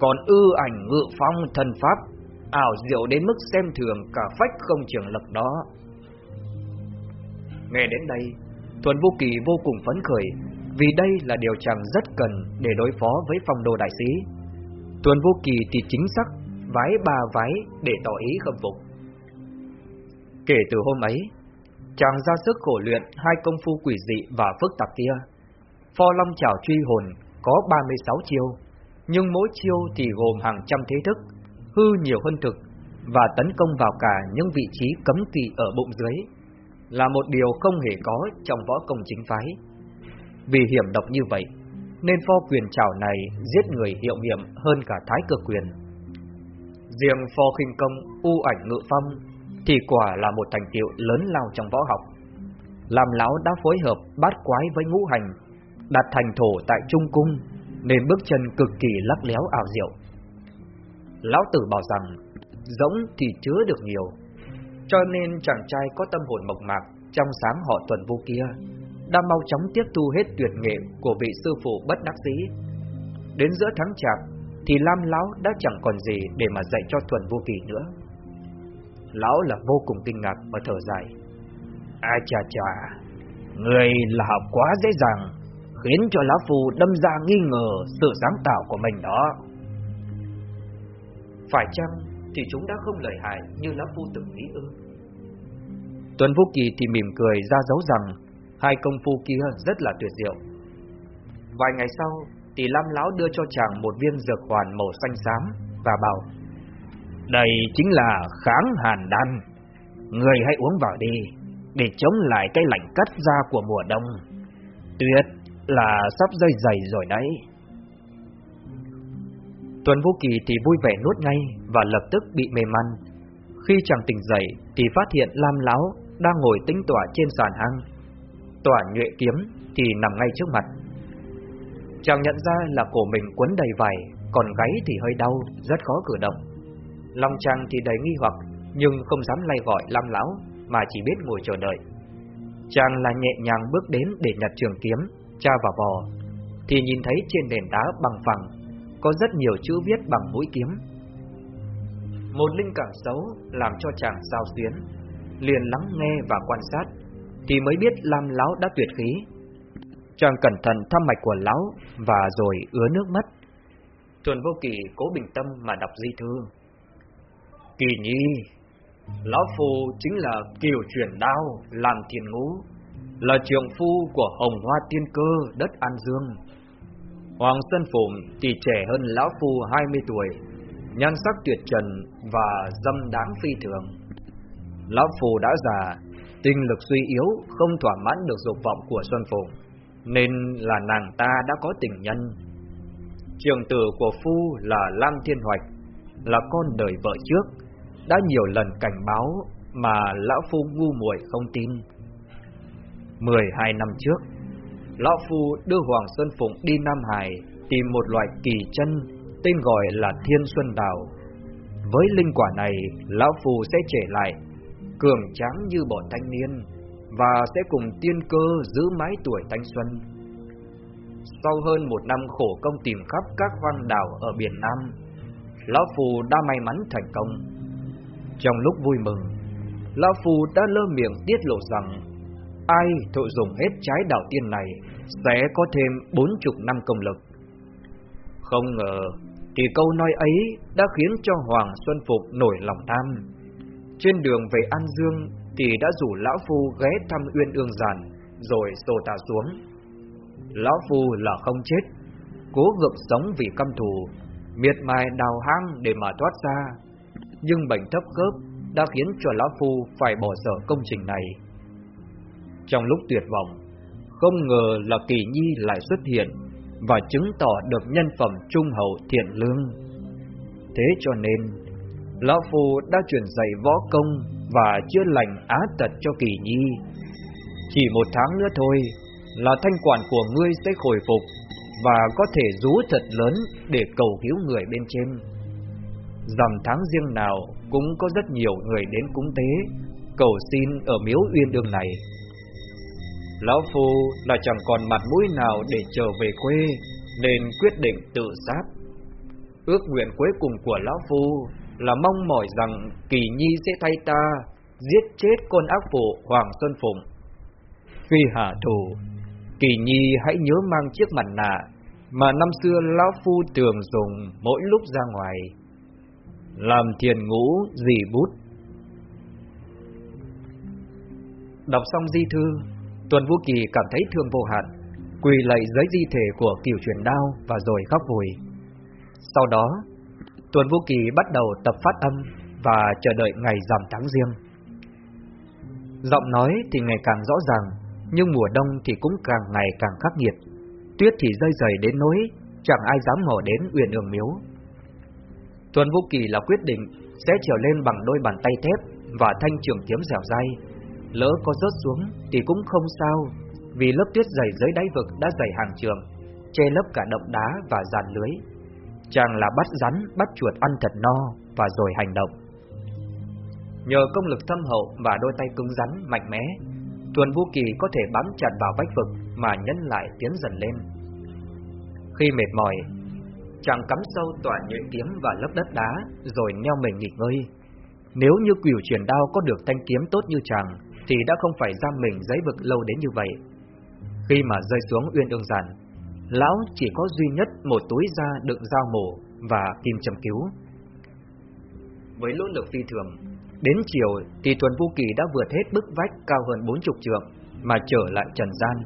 Còn ư ảnh ngự phong thần pháp, ảo diệu đến mức xem thường cả phách không trường lực đó. Nghe đến đây, Thuần Vô Kỳ vô cùng phấn khởi, vì đây là điều chàng rất cần để đối phó với phong đồ đại sĩ. Tuần Vô Kỳ thì chính xác vái ba vái để tỏ ý khâm phục. Kể từ hôm ấy, chàng ra sức khổ luyện hai công phu quỷ dị và phức tạp kia. Pho Long Chảo Truy Hồn có 36 chiêu, nhưng mỗi chiêu thì gồm hàng trăm thế thức, hư nhiều hơn thực và tấn công vào cả những vị trí cấm kỵ ở bụng dưới, là một điều không hề có trong võ công chính phái. Vì hiểm độc như vậy, nên pho quyền trảo này giết người hiệu nghiệm hơn cả thái cực quyền. Riêng pho khinh công u ảnh ngự phong thì quả là một thành tiệu lớn lao trong võ học. Làm lão đã phối hợp bát quái với ngũ hành, đặt thành thổ tại trung cung, nên bước chân cực kỳ lắc léo ảo diệu. Lão tử bảo rằng, giống thì chứa được nhiều, cho nên chàng trai có tâm hồn mộc mạc trong sáng họ tuần vô kia, đã mau chóng tiếp thu hết tuyệt nghệ của vị sư phụ bất đắc dĩ. Đến giữa tháng chạp, thì Lam Lão đã chẳng còn gì để mà dạy cho thuần vô kỳ nữa. Lão là vô cùng kinh ngạc và thở dài. A chà chà, người là học quá dễ dàng, khiến cho Lão phù đâm ra nghi ngờ sự sáng tạo của mình đó. Phải chăng thì chúng đã không lợi hại như Lão Phu từng nghĩ ư? Tuấn Vũ Kỳ thì mỉm cười ra dấu rằng hai công phu kia rất là tuyệt diệu. Vài ngày sau thì Lam Lão đưa cho chàng một viên dược hoàn màu xanh xám và bảo Đây chính là kháng hàn đan, người hãy uống vào đi để chống lại cái lạnh cắt da của mùa đông. Tuyệt là sắp rơi dày rồi đấy. Tuần Vũ Kỳ thì vui vẻ nuốt ngay và lập tức bị mê man. Khi chàng tỉnh dậy thì phát hiện Lam Lão đang ngồi tính tỏa trên sàn hang. Tỏa nhuệ kiếm thì nằm ngay trước mặt. Chàng nhận ra là cổ mình quấn đầy vải, còn gáy thì hơi đau, rất khó cử động. Long chàng thì đầy nghi hoặc, nhưng không dám lay gọi Lam Lão, mà chỉ biết ngồi chờ đợi. Chàng là nhẹ nhàng bước đến để nhặt trường kiếm, cha và vò, thì nhìn thấy trên nền đá bằng phẳng có rất nhiều chữ viết bằng mũi kiếm. Một linh cảm xấu làm cho chàng sao xuyến, liền lắng nghe và quan sát, thì mới biết Lam Lão đã tuyệt khí. Chàng cẩn thận thăm mạch của Lão và rồi ứa nước mắt. Tuần vô kỳ cố bình tâm mà đọc di thư. Kỳ nhi, Lão Phu chính là kiều chuyển đao, làm thiền ngũ, là trượng phu của hồng hoa tiên cơ đất An Dương. Hoàng Sơn Phụng thì trẻ hơn Lão Phu 20 tuổi, nhan sắc tuyệt trần và dâm đáng phi thường. Lão Phu đã già, tinh lực suy yếu, không thỏa mãn được dục vọng của Xuân Phụng, nên là nàng ta đã có tình nhân. Trường tử của Phu là Lam Thiên Hoạch, là con đời vợ trước, đã nhiều lần cảnh báo mà Lão Phu ngu muội không tin. 12 năm trước, Lão Phu đưa Hoàng Sơn Phụng đi Nam Hải tìm một loại kỳ chân tên gọi là Thiên Xuân Đào. Với linh quả này, Lão Phu sẽ trẻ lại, cường tráng như bọn thanh niên và sẽ cùng tiên cơ giữ mái tuổi thanh xuân. Sau hơn một năm khổ công tìm khắp các hoang đảo ở biển Nam, Lão Phu đã may mắn thành công. Trong lúc vui mừng, Lão Phu đã lơ miệng tiết lộ rằng ai thụ dùng hết trái đạo tiên này sẽ có thêm bốn chục năm công lực. Không ngờ, thì câu nói ấy đã khiến cho Hoàng Xuân Phục nổi lòng tham. Trên đường về An Dương thì đã rủ Lão Phu ghé thăm Uyên Ương Giản, rồi xô tà xuống. Lão Phu là không chết, cố gượng sống vì căm thù, miệt mài đào hang để mà thoát ra. Nhưng bệnh thấp khớp đã khiến cho Lão Phu phải bỏ dở công trình này. Trong lúc tuyệt vọng, không ngờ là Kỳ Nhi lại xuất hiện và chứng tỏ được nhân phẩm trung hậu thiện lương. Thế cho nên, Lão Phu đã truyền dạy võ công và chữa lành á tật cho Kỳ Nhi. Chỉ một tháng nữa thôi là thanh quản của ngươi sẽ khôi phục và có thể rú thật lớn để cầu cứu người bên trên. Dằm tháng riêng nào cũng có rất nhiều người đến cúng tế, cầu xin ở miếu uyên đường này. Lão Phu là chẳng còn mặt mũi nào để trở về quê, nên quyết định tự sát. Ước nguyện cuối cùng của Lão Phu là mong mỏi rằng Kỳ Nhi sẽ thay ta giết chết con ác phụ Hoàng Xuân Phụng. Khi hạ thủ, Kỳ Nhi hãy nhớ mang chiếc mặt nạ mà năm xưa Lão Phu thường dùng mỗi lúc ra ngoài. Làm thiền ngũ dì bút. Đọc xong di thư, Tuần Vũ Kỳ cảm thấy thương vô hạn, quỳ lạy dưới di thể của cửu truyền đao và rồi khóc vùi. Sau đó, Tuần Vũ Kỳ bắt đầu tập phát âm và chờ đợi ngày rằm tháng riêng. Giọng nói thì ngày càng rõ ràng, nhưng mùa đông thì cũng càng ngày càng khắc nghiệt. Tuyết thì rơi dày đến nỗi chẳng ai dám mò đến uyển ương miếu. Tuần Vũ Kỳ là quyết định sẽ trèo lên bằng đôi bàn tay thép và thanh trường kiếm dẻo dai. Lỡ có rớt xuống thì cũng không sao, vì lớp tuyết dày dưới đáy vực đã dày hàng trường, che lấp cả động đá và dàn lưới. Chàng là bắt rắn, bắt chuột ăn thật no và rồi hành động. Nhờ công lực thâm hậu và đôi tay cứng rắn, mạnh mẽ, Tuần Vũ Kỳ có thể bám chặt vào vách vực mà nhấn lại tiến dần lên. Khi mệt mỏi, chàng cắm sâu tỏa nhuyễn kiếm vào lớp đất đá rồi neo mình nghỉ ngơi. Nếu như quỷ truyền đao có được thanh kiếm tốt như chàng, thì đã không phải giam mình giấy vực lâu đến như vậy. Khi mà rơi xuống uyên ương giản, lão chỉ có duy nhất một túi da đựng dao mổ và kim châm cứu. Với lỗ lực phi thường, đến chiều thì Tuần Vũ Kỳ đã vượt hết bức vách cao hơn bốn chục trượng mà trở lại trần gian.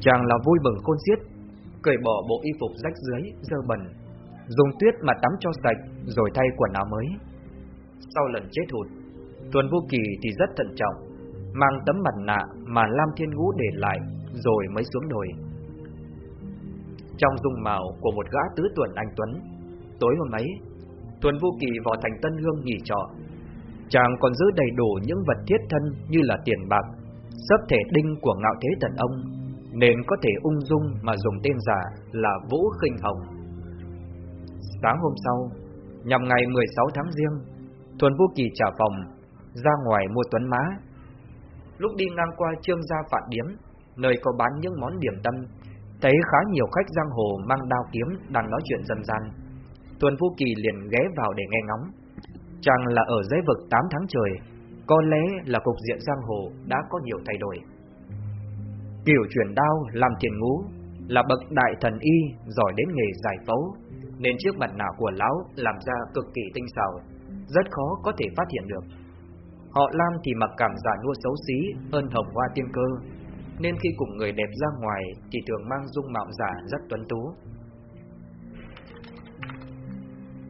Chàng là vui mừng khôn xiết, cởi bỏ bộ y phục rách dưới, dơ bẩn, dùng tuyết mà tắm cho sạch rồi thay quần áo mới. Sau lần chết hụt, Tuần Vô Kỳ thì rất thận trọng, mang tấm mặt nạ mà Lam Thiên Ngũ để lại rồi mới xuống đồi. Trong dung mạo của một gã tứ tuần anh Tuấn, tối hôm ấy, Tuấn Vô Kỳ vào thành Tân Hương nghỉ trọ. Chàng còn giữ đầy đủ những vật thiết thân như là tiền bạc, sấp thể đinh của ngạo thế thần ông, nên có thể ung dung mà dùng tên giả là Vũ Khinh Hồng. Sáng hôm sau, nhằm ngày 16 tháng riêng, Thuần Vô Kỳ trả phòng, ra ngoài mua tuấn má. Lúc đi ngang qua trương gia phạn điếm, nơi có bán những món điểm tâm, thấy khá nhiều khách giang hồ mang đao kiếm đang nói chuyện dâm gian. Tuần vũ Kỳ liền ghé vào để nghe ngóng. Chàng là ở dưới vực 8 tháng trời, có lẽ là cục diện giang hồ đã có nhiều thay đổi. Kiểu chuyển đao làm tiền ngũ là bậc đại thần y giỏi đến nghề giải phẫu, nên chiếc mặt nạ của lão làm ra cực kỳ tinh xảo, rất khó có thể phát hiện được. Họ Lam thì mặc cảm giả nua xấu xí hơn hồng hoa tiên cơ, nên khi cùng người đẹp ra ngoài thì thường mang dung mạo giả rất tuấn tú.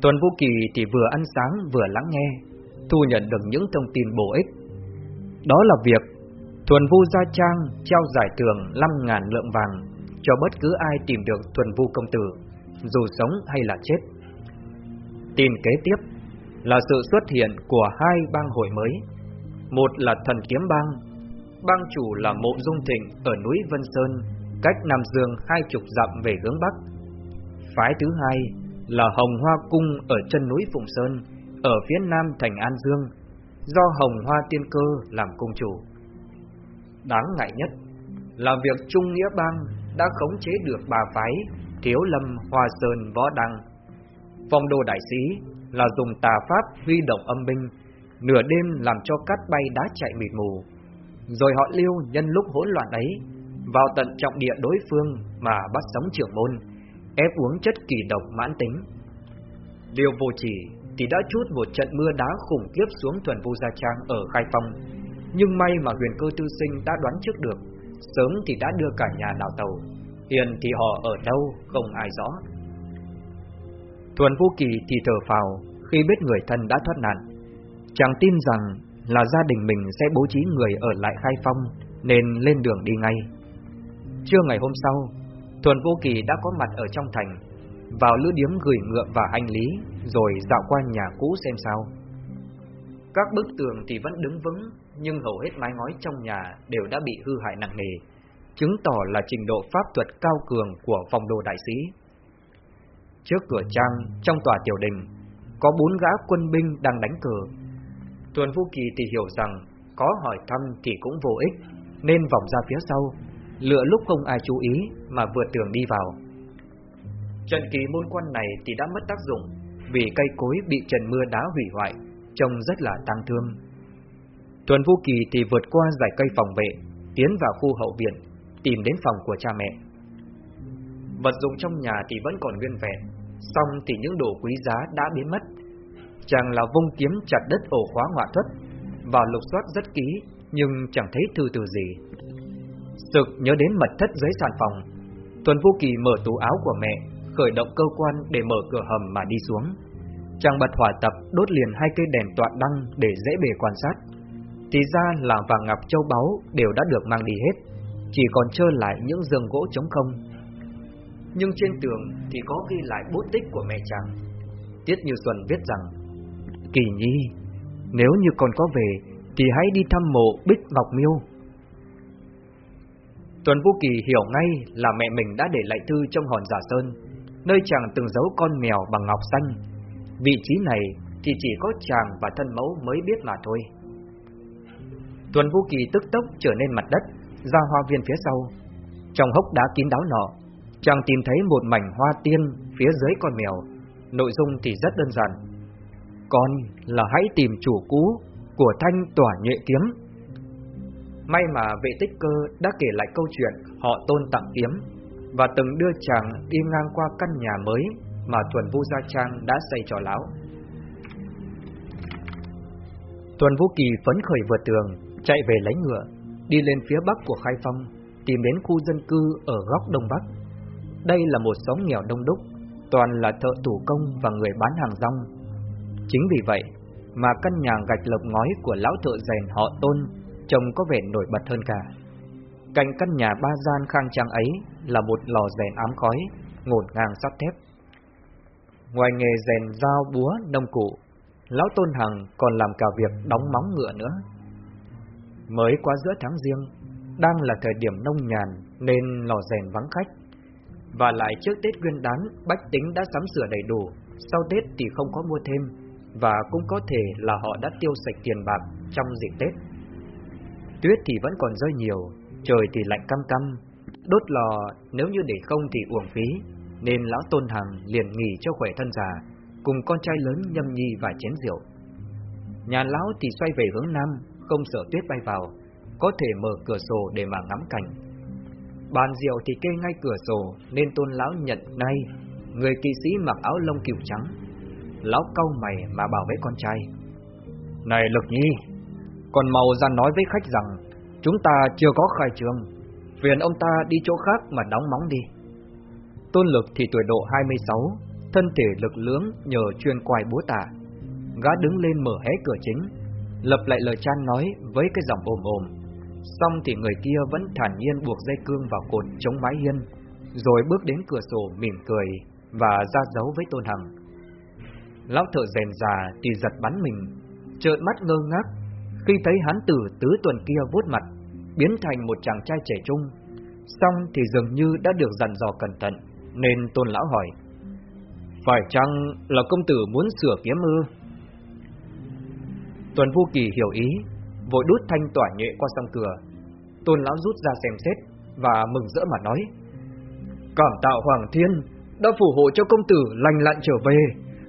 Tuần Vũ Kỳ thì vừa ăn sáng vừa lắng nghe, thu nhận được những thông tin bổ ích. Đó là việc Thuần Vu Gia Trang trao giải thưởng 5.000 lượng vàng cho bất cứ ai tìm được Thuần Vu công tử, dù sống hay là chết. Tin kế tiếp là sự xuất hiện của hai bang hội mới. Một là Thần Kiếm Bang, bang chủ là Mộ Dung Thịnh ở núi Vân Sơn, cách Nam Dương hai chục dặm về hướng Bắc. Phái thứ hai là Hồng Hoa Cung ở chân núi Phụng Sơn, ở phía nam thành An Dương, do Hồng Hoa Tiên Cơ làm cung chủ. Đáng ngại nhất là việc Trung Nghĩa Bang đã khống chế được bà phái Thiếu Lâm Hoa Sơn Võ Đăng. Phong đô đại sĩ là dùng tà pháp huy động âm binh, nửa đêm làm cho cát bay đá chạy mịt mù. Rồi họ liêu nhân lúc hỗn loạn ấy, vào tận trọng địa đối phương mà bắt sống trưởng môn, ép uống chất kỳ độc mãn tính. Liêu vô chỉ thì đã chút một trận mưa đá khủng khiếp xuống thuần vu gia trang ở Khai Phong, nhưng may mà huyền cơ tư sinh đã đoán trước được, sớm thì đã đưa cả nhà đào tàu, hiền thì họ ở đâu không ai rõ. Thuần Vũ Kỳ thì thở phào khi biết người thân đã thoát nạn. Chàng tin rằng là gia đình mình sẽ bố trí người ở lại khai phong nên lên đường đi ngay. Trưa ngày hôm sau, Thuần Vô Kỳ đã có mặt ở trong thành, vào lữ điếm gửi ngựa và hành lý, rồi dạo qua nhà cũ xem sao. Các bức tường thì vẫn đứng vững, nhưng hầu hết mái ngói trong nhà đều đã bị hư hại nặng nề, chứng tỏ là trình độ pháp thuật cao cường của phòng đồ đại sĩ. Trước cửa trang, trong tòa tiểu đình, có bốn gã quân binh đang đánh cờ. Tuần Vũ Kỳ thì hiểu rằng có hỏi thăm thì cũng vô ích, nên vòng ra phía sau, lựa lúc không ai chú ý mà vượt tường đi vào. Trận kỳ môn quan này thì đã mất tác dụng vì cây cối bị trần mưa đá hủy hoại, trông rất là tang thương. Tuần Vũ Kỳ thì vượt qua giải cây phòng vệ, tiến vào khu hậu viện, tìm đến phòng của cha mẹ. Vật dụng trong nhà thì vẫn còn nguyên vẹn, xong thì những đồ quý giá đã biến mất. Chàng là vung kiếm chặt đất ổ khóa ngọa thất vào lục soát rất kỹ, nhưng chẳng thấy thư từ gì. Sực nhớ đến mật thất dưới sàn phòng, Tuần Vô Kỳ mở tủ áo của mẹ, khởi động cơ quan để mở cửa hầm mà đi xuống. Chàng bật hỏa tập đốt liền hai cây đèn tọa đăng để dễ bề quan sát. Thì ra là vàng ngọc châu báu đều đã được mang đi hết, chỉ còn trơ lại những giường gỗ trống không nhưng trên tường thì có ghi lại bút tích của mẹ chàng. Tiết Như Xuân viết rằng, Kỳ Nhi, nếu như còn có về, thì hãy đi thăm mộ Bích Ngọc Miêu. Tuần Vũ Kỳ hiểu ngay là mẹ mình đã để lại thư trong hòn giả sơn, nơi chàng từng giấu con mèo bằng ngọc xanh. Vị trí này thì chỉ có chàng và thân mẫu mới biết mà thôi. Tuần Vũ Kỳ tức tốc trở nên mặt đất, ra hoa viên phía sau. Trong hốc đá kín đáo nọ, chàng tìm thấy một mảnh hoa tiên phía dưới con mèo. Nội dung thì rất đơn giản. Con là hãy tìm chủ cũ của thanh tỏa nhuệ kiếm. May mà vệ tích cơ đã kể lại câu chuyện họ tôn tặng kiếm và từng đưa chàng đi ngang qua căn nhà mới mà Thuần vũ Gia Trang đã xây cho lão. Tuần Vũ Kỳ phấn khởi vượt tường, chạy về lấy ngựa, đi lên phía bắc của Khai Phong, tìm đến khu dân cư ở góc đông bắc. Đây là một xóm nghèo đông đúc, toàn là thợ thủ công và người bán hàng rong. Chính vì vậy mà căn nhà gạch lợp ngói của lão thợ rèn họ Tôn trông có vẻ nổi bật hơn cả. Cạnh căn nhà ba gian khang trang ấy là một lò rèn ám khói, ngổn ngang sắt thép. Ngoài nghề rèn dao búa nông cụ, Lão Tôn Hằng còn làm cả việc đóng móng ngựa nữa. Mới qua giữa tháng riêng, đang là thời điểm nông nhàn nên lò rèn vắng khách. Và lại trước Tết Nguyên đán, bách tính đã sắm sửa đầy đủ, sau Tết thì không có mua thêm, và cũng có thể là họ đã tiêu sạch tiền bạc trong dịp Tết. Tuyết thì vẫn còn rơi nhiều, trời thì lạnh căm căm, đốt lò nếu như để không thì uổng phí, nên lão Tôn Hằng liền nghỉ cho khỏe thân già cùng con trai lớn nhâm nhi và chén rượu. Nhà lão thì xoay về hướng nam, không sợ tuyết bay vào, có thể mở cửa sổ để mà ngắm cảnh. Bàn rượu thì kê ngay cửa sổ nên tôn lão nhận ngay người kỵ sĩ mặc áo lông cừu trắng. Lão cau mày mà bảo với con trai. Này Lực Nhi, còn mau ra nói với khách rằng chúng ta chưa có khai trương, phiền ông ta đi chỗ khác mà đóng móng đi. Tôn Lực thì tuổi độ 26, thân thể lực lưỡng nhờ chuyên quài búa tạ. Gã đứng lên mở hé cửa chính, lập lại lời chan nói với cái giọng ồm ồm. Xong thì người kia vẫn thản nhiên buộc dây cương vào cột chống mái hiên, rồi bước đến cửa sổ mỉm cười và ra dấu với Tôn Hằng. Lão thợ rèn già thì giật bắn mình, trợn mắt ngơ ngác khi thấy hắn tử tứ tuần kia vuốt mặt, biến thành một chàng trai trẻ trung. Xong thì dường như đã được dặn dò cẩn thận, nên Tôn Lão hỏi. Phải chăng là công tử muốn sửa kiếm ư? Tuần vô Kỳ hiểu ý, vội đút thanh tỏa nhẹ qua song cửa. Tôn lão rút ra xem xét và mừng rỡ mà nói: "Cảm tạ Hoàng Thiên đã phù hộ cho công tử lành lặn trở về.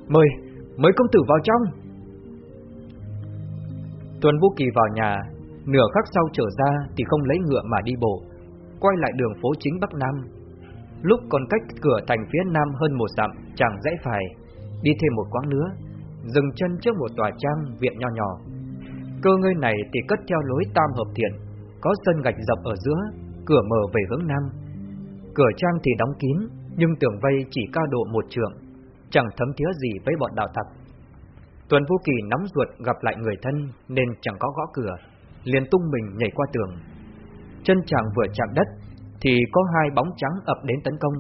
Mời, mời công tử vào trong." Tuần vũ Kỳ vào nhà, nửa khắc sau trở ra thì không lấy ngựa mà đi bộ, quay lại đường phố chính Bắc Nam Lúc còn cách cửa thành phía nam hơn một dặm, chàng rẽ phải, đi thêm một quãng nữa, dừng chân trước một tòa trang viện nho nhỏ. Cơ ngơi này thì cất theo lối tam hợp thiện, có sân gạch dập ở giữa, cửa mở về hướng nam. Cửa trang thì đóng kín, nhưng tường vây chỉ cao độ một trượng, chẳng thấm thía gì với bọn đạo tặc. Tuần Vũ Kỳ nóng ruột gặp lại người thân nên chẳng có gõ cửa, liền tung mình nhảy qua tường. Chân chàng vừa chạm đất thì có hai bóng trắng ập đến tấn công,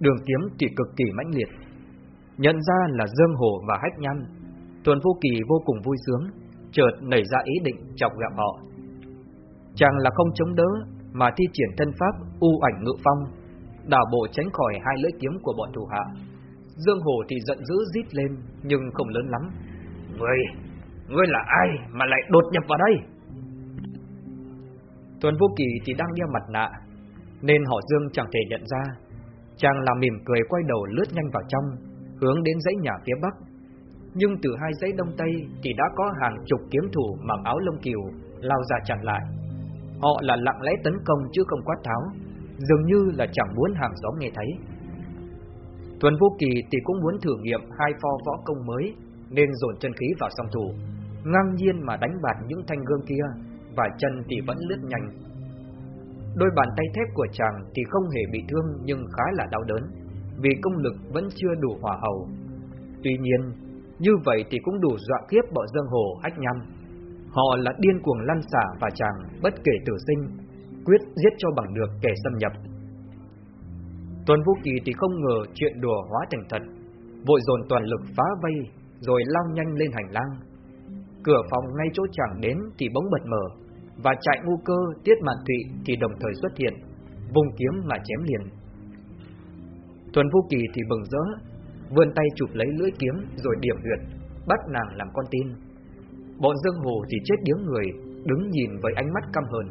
đường kiếm thì cực kỳ mãnh liệt. Nhận ra là Dương Hổ và Hách Nhăn, Tuần Vô Kỳ vô cùng vui sướng, chợt nảy ra ý định chọc gặp họ. Chàng là không chống đỡ, mà thi triển thân pháp u ảnh ngự phong, đảo bộ tránh khỏi hai lưỡi kiếm của bọn thủ hạ. Dương Hồ thì giận dữ rít lên, nhưng không lớn lắm. Ngươi, ngươi là ai mà lại đột nhập vào đây? Tuần Vô Kỳ thì đang đeo mặt nạ, nên họ Dương chẳng thể nhận ra. Chàng làm mỉm cười quay đầu lướt nhanh vào trong, hướng đến dãy nhà phía bắc. Nhưng từ hai dãy đông tây thì đã có hàng chục kiếm thủ mặc áo lông kiều lao ra chặn lại. Họ là lặng lẽ tấn công chứ không quát tháo, dường như là chẳng muốn hàng xóm nghe thấy. Tuần Vô Kỳ thì cũng muốn thử nghiệm hai pho võ công mới, nên dồn chân khí vào song thủ, ngang nhiên mà đánh bạt những thanh gương kia, và chân thì vẫn lướt nhanh Đôi bàn tay thép của chàng thì không hề bị thương nhưng khá là đau đớn, vì công lực vẫn chưa đủ hòa hầu. Tuy nhiên, như vậy thì cũng đủ dọa kiếp bọn dương hồ ách nhăm. Họ là điên cuồng lăn xả và chàng bất kể tử sinh, quyết giết cho bằng được kẻ xâm nhập. Tuần Vũ Kỳ thì không ngờ chuyện đùa hóa thành thật, vội dồn toàn lực phá vây, rồi lao nhanh lên hành lang. Cửa phòng ngay chỗ chàng đến thì bỗng bật mở, và chạy ngu cơ Tiết Mạn Thụy thì đồng thời xuất hiện, vùng kiếm mà chém liền. Tuần Vũ Kỳ thì bừng rỡ, vươn tay chụp lấy lưỡi kiếm rồi điểm huyệt, bắt nàng làm con tin. Bọn Dương Hồ thì chết điếng người, đứng nhìn với ánh mắt căm hờn.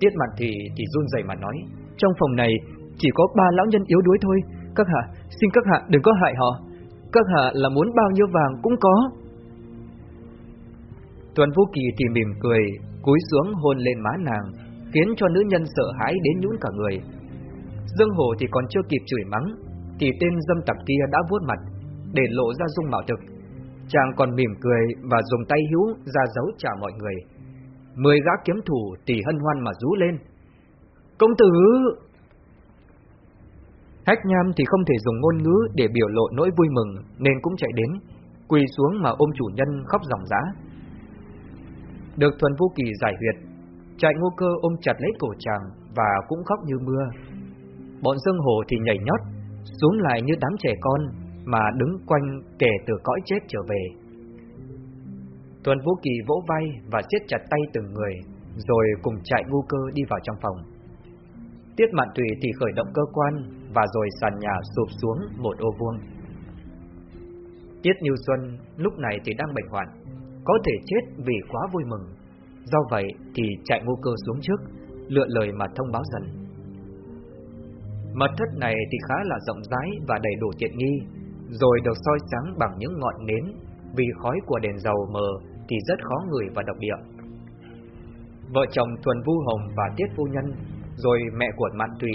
Tiết Mạn Thụy thì run rẩy mà nói, trong phòng này chỉ có ba lão nhân yếu đuối thôi, các hạ, xin các hạ đừng có hại họ. Các hạ là muốn bao nhiêu vàng cũng có. Tuần Vũ Kỳ thì mỉm cười, cúi xuống hôn lên má nàng, khiến cho nữ nhân sợ hãi đến nhũn cả người. Dương Hồ thì còn chưa kịp chửi mắng, thì tên dâm tặc kia đã vuốt mặt, để lộ ra dung mạo thực. Chàng còn mỉm cười và dùng tay hữu ra dấu chào mọi người. Mười gã kiếm thủ thì hân hoan mà rú lên. Công tử! Hách nham thì không thể dùng ngôn ngữ để biểu lộ nỗi vui mừng nên cũng chạy đến, quỳ xuống mà ôm chủ nhân khóc ròng rã. Được thuần vũ kỳ giải huyệt, chạy ngô cơ ôm chặt lấy cổ chàng và cũng khóc như mưa. Bọn dương hồ thì nhảy nhót, xuống lại như đám trẻ con mà đứng quanh kể từ cõi chết trở về. Tuần Vũ Kỳ vỗ vai và siết chặt tay từng người, rồi cùng chạy ngu cơ đi vào trong phòng. Tiết Mạn Tùy thì khởi động cơ quan và rồi sàn nhà sụp xuống một ô vuông. Tiết Như Xuân lúc này thì đang bệnh hoạn, có thể chết vì quá vui mừng. Do vậy thì chạy ngô cơ xuống trước, lựa lời mà thông báo dần. Mật thất này thì khá là rộng rãi và đầy đủ tiện nghi, rồi được soi sáng bằng những ngọn nến, vì khói của đèn dầu mờ thì rất khó ngửi và độc địa. Vợ chồng Thuần Vu Hồng và Tiết Phu Nhân, rồi mẹ của Mạn Tụy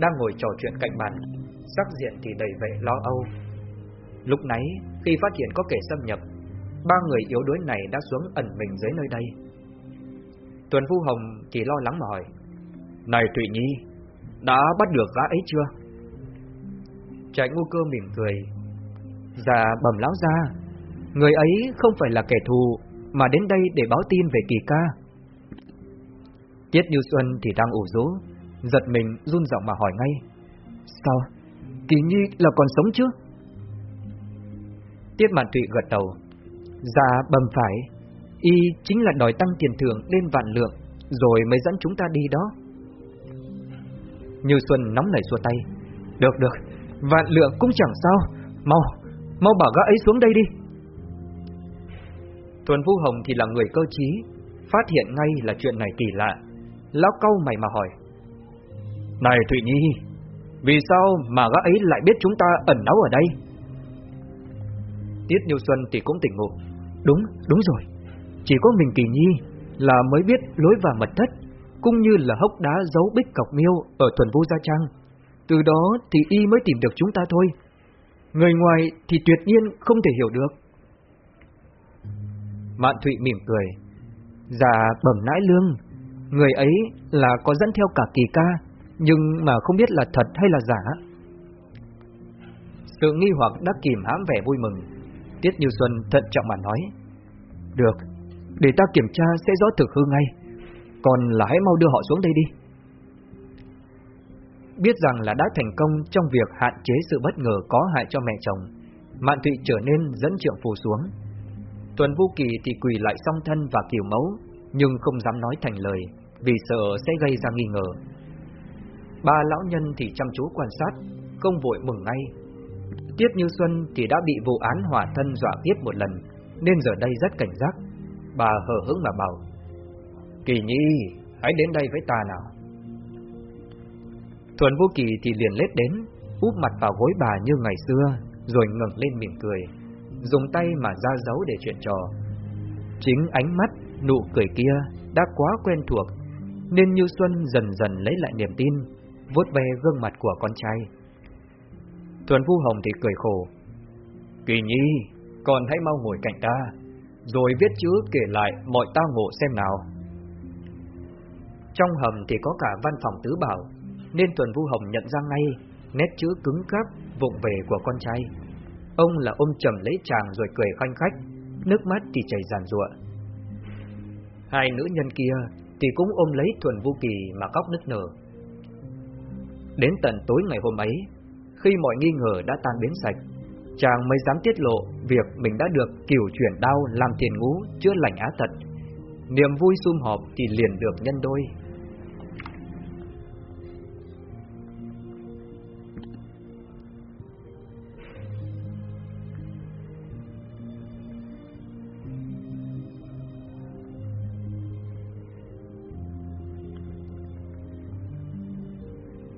đang ngồi trò chuyện cạnh bàn, sắc diện thì đầy vẻ lo âu. Lúc nãy, khi phát hiện có kẻ xâm nhập, ba người yếu đuối này đã xuống ẩn mình dưới nơi đây. Tuần Vũ Hồng thì lo lắng mà hỏi, Này Tụy Nhi, đã bắt được gã ấy chưa? Trại ngu cơ mỉm cười, Dạ bẩm lão ra, người ấy không phải là kẻ thù mà đến đây để báo tin về kỳ ca. Tiết Như Xuân thì đang ủ rũ, giật mình run giọng mà hỏi ngay. Sao? Kỳ Nhi là còn sống chứ? Tiết Mạn Thụy gật đầu. Dạ bầm phải, y chính là đòi tăng tiền thưởng lên vạn lượng, rồi mới dẫn chúng ta đi đó. Như Xuân nóng nảy xua tay. Được được, vạn lượng cũng chẳng sao, mau, mau bảo gã ấy xuống đây đi. Tuần vũ Hồng thì là người cơ trí, phát hiện ngay là chuyện này kỳ lạ. Lão câu mày mà hỏi. Này Thụy Nhi, vì sao mà gã ấy lại biết chúng ta ẩn náu ở đây? Tiết Như Xuân thì cũng tỉnh ngộ. Đúng, đúng rồi. Chỉ có mình Kỳ Nhi là mới biết lối vào mật thất, cũng như là hốc đá giấu bích cọc miêu ở thuần vu Gia Trang. Từ đó thì y mới tìm được chúng ta thôi. Người ngoài thì tuyệt nhiên không thể hiểu được. Mạn Thụy mỉm cười. Dạ bẩm nãi lương, người ấy là có dẫn theo cả kỳ ca, nhưng mà không biết là thật hay là giả. Sự nghi hoặc đã kìm hãm vẻ vui mừng. Tiết Như Xuân thận trọng mà nói. Được, để ta kiểm tra sẽ rõ thực hư ngay. Còn là hãy mau đưa họ xuống đây đi. Biết rằng là đã thành công trong việc hạn chế sự bất ngờ có hại cho mẹ chồng, Mạn Thụy trở nên dẫn trượng phù xuống. Tuần Vũ Kỳ thì quỳ lại song thân và kiều mẫu, nhưng không dám nói thành lời, vì sợ sẽ gây ra nghi ngờ. Ba lão nhân thì chăm chú quan sát, không vội mừng ngay. Tiết Như Xuân thì đã bị vụ án hỏa thân dọa tiếp một lần, nên giờ đây rất cảnh giác. Bà hờ hững mà bảo, Kỳ Nhi, hãy đến đây với ta nào. Thuần Vô Kỳ thì liền lết đến, úp mặt vào gối bà như ngày xưa, rồi ngẩng lên mỉm cười, dùng tay mà ra dấu để chuyện trò. Chính ánh mắt, nụ cười kia đã quá quen thuộc, nên Như Xuân dần dần lấy lại niềm tin, vuốt ve gương mặt của con trai. Tuấn Vu Hồng thì cười khổ. Kỳ Nhi, con hãy mau ngồi cạnh ta, rồi viết chữ kể lại mọi tao ngộ xem nào. Trong hầm thì có cả văn phòng tứ bảo, nên Tuần Vu Hồng nhận ra ngay nét chữ cứng cáp, vụng về của con trai. Ông là ôm chầm lấy chàng rồi cười khanh khách, nước mắt thì chảy giàn rụa. Hai nữ nhân kia thì cũng ôm lấy Thuần Vu Kỳ mà khóc nức nở. Đến tận tối ngày hôm ấy, khi mọi nghi ngờ đã tan biến sạch, chàng mới dám tiết lộ việc mình đã được cửu chuyển đau làm tiền ngũ chữa lành á tật. Niềm vui sum họp thì liền được nhân đôi.